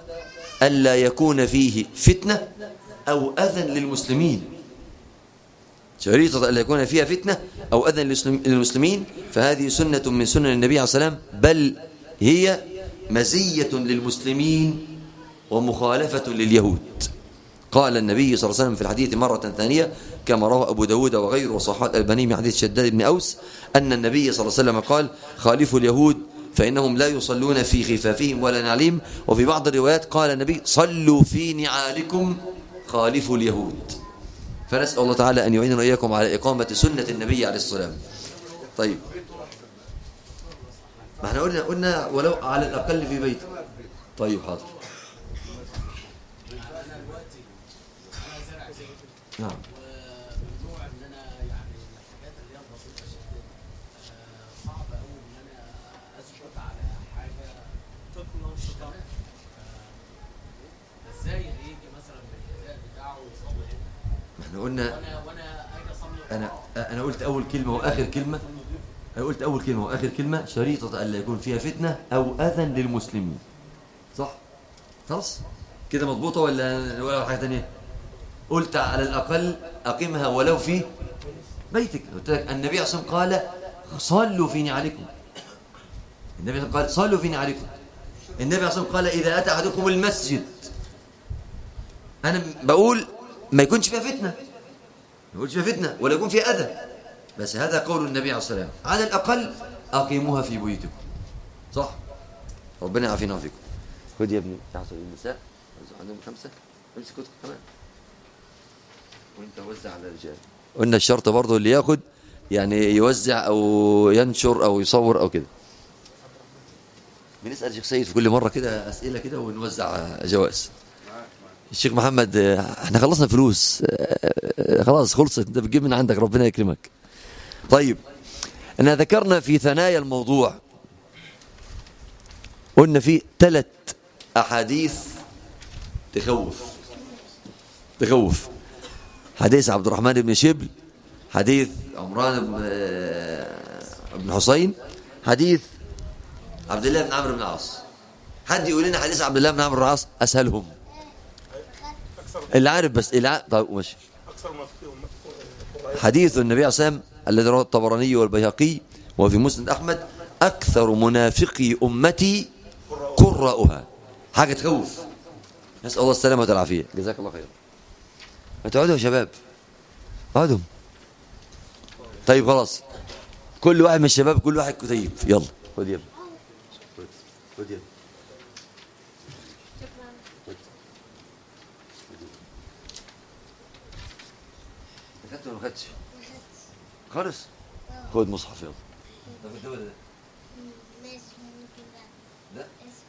ألا يكون فيه فتنة أو أذى للمسلمين. شريطة ألا يكون فيها فتنة أو أذى للمسلمين. فهذه سنة من سنن النبي عليه الصلاة والسلام بل هي مزية للمسلمين ومخالفة لليهود. قال النبي صلى الله عليه وسلم في الحديث مرة ثانية كما روى أبو داود وغيره وصحات البني من حديث شداد بن أوس أن النبي صلى الله عليه وسلم قال خالفوا اليهود فإنهم لا يصلون في خفافهم ولا نعليم وفي بعض الروايات قال النبي صلوا في نعالكم خالفوا اليهود. فنسأل الله تعالى أن يعيننا وإياكم على إقامة سنة النبي عليه الصلاة والسلام. طيب. ما إحنا قلنا قلنا ولو على الأقل في بيت. طيب حاضر. نعم. إحنا قلنا أنا أنا قلت أول كلمة وآخر كلمة. أنا قلت أول كلمة وآخر كلمة شريطة ألا يكون فيها فتنة أو أذى للمسلمين. صح؟ خلاص؟ كده مضبوطة ولا ولا حاجة تانية؟ قلت على الأقل أقيمها ولو في بيتك. قلت لك النبي عليه قال صلوا في نعالكم النبي قال صلوا في نعالكم النبي عليه قال إذا أتى أحدكم المسجد. أنا بقول ما يكونش فيها فتنة. ما يكونش فيها فتنة ولا يكون فيها أذى. بس هذا قول النبي عليه الصلاة والسلام. على الأقل أقيموها في بيوتكم. صح؟ ربنا يعافينا وفيكم خد يا ابني تعصر النساء عندهم خمسة. امسك كتب كمان. وأنت وزع على الرجال قلنا الشرط برضه اللي ياخد يعني يوزع أو ينشر أو يصور أو كده. بنسأل الشيخ سيد في كل مرة كده أسئلة كده ونوزع جوائز. الشيخ محمد إحنا خلصنا فلوس. خلاص خلصت. أنت بتجيب من عندك ربنا يكرمك. طيب أنا ذكرنا في ثنايا الموضوع قلنا في ثلاث أحاديث تخوف تخوف. حديث عبد الرحمن بن شبل حديث عمران بن بن حسين حديث عبد الله بن عمرو بن العاص. حد يقول لنا حديث عبد الله بن عمرو بن العاص؟ اسهلهم اللي عارف بس اللي عارف طيب ماشي. حديث النبي عليه الصلاه والسلام الذي رواه الطبراني والبيهقي وفي مسند أحمد أكثر منافقي أمتي قراؤها حاجة تخوف. نسأل الله السلامة والعافية. جزاك الله خير ما تقعدوا يا شباب؟ اقعدوا. طيب خلاص. كل واحد من الشباب كل واحد كتيب. يلا. خد يلا. خد يلا. خدت ولا ما خدتش خالص. خد مصحف يلا. طب انت ولا ده؟ ماشي ممكن بقى لا. اسم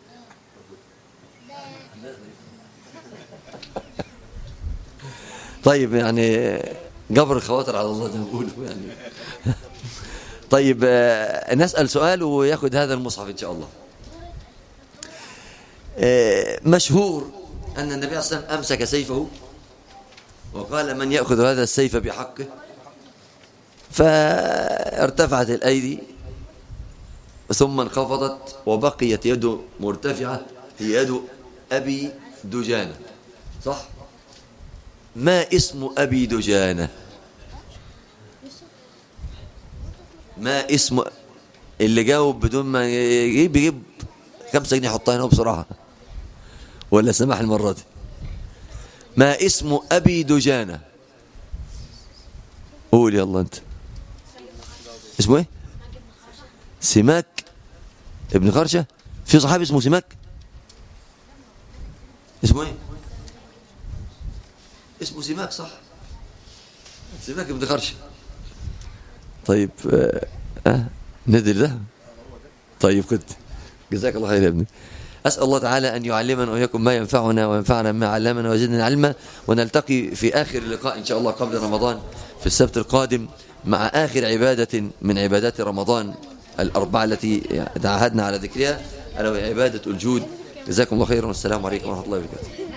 طيب يعني جبر الخواطر على الله زي ما بيقولوا يعني. طيب آه، نسأل سؤال وياخد هذا المصحف إن شاء الله. آه، مشهور أن النبي صلى الله عليه وسلم أمسك سيفه وقال من يأخذ هذا السيف بحقه فارتفعت الأيدي ثم انخفضت وبقيت يده مرتفعة هي يد أبي دجانة. صح؟ ما اسم أبي دجانة؟ ما اسم اللي جاوب بدون ما يجيب يجيب خمسة جنيه يحطها هنا بسرعة. ولا سمح المرة دي. ما اسم أبي دجانة؟ قول يلا أنت. اسمه إيه؟ سماك ابن خرشة. في صحابي اسمه سماك؟ اسمه إيه؟ اسمه سماك صح. سماك ابن خرشة. طيب آه آه ندر ده. طيب كنت. جزاك الله خير يا ابني. أسأل الله تعالى أن يعلمنا وإياكم ما ينفعنا وينفعنا ما علمنا وزدنا علما ونلتقي في آخر لقاء إن شاء الله قبل رمضان في السبت القادم. مع آخر عبادة من عبادات رمضان الأربعة التي تعهدنا على ذكرها ألا عبادة الجود. جزاكم الله خيرا والسلام عليكم ورحمة الله وبركاته.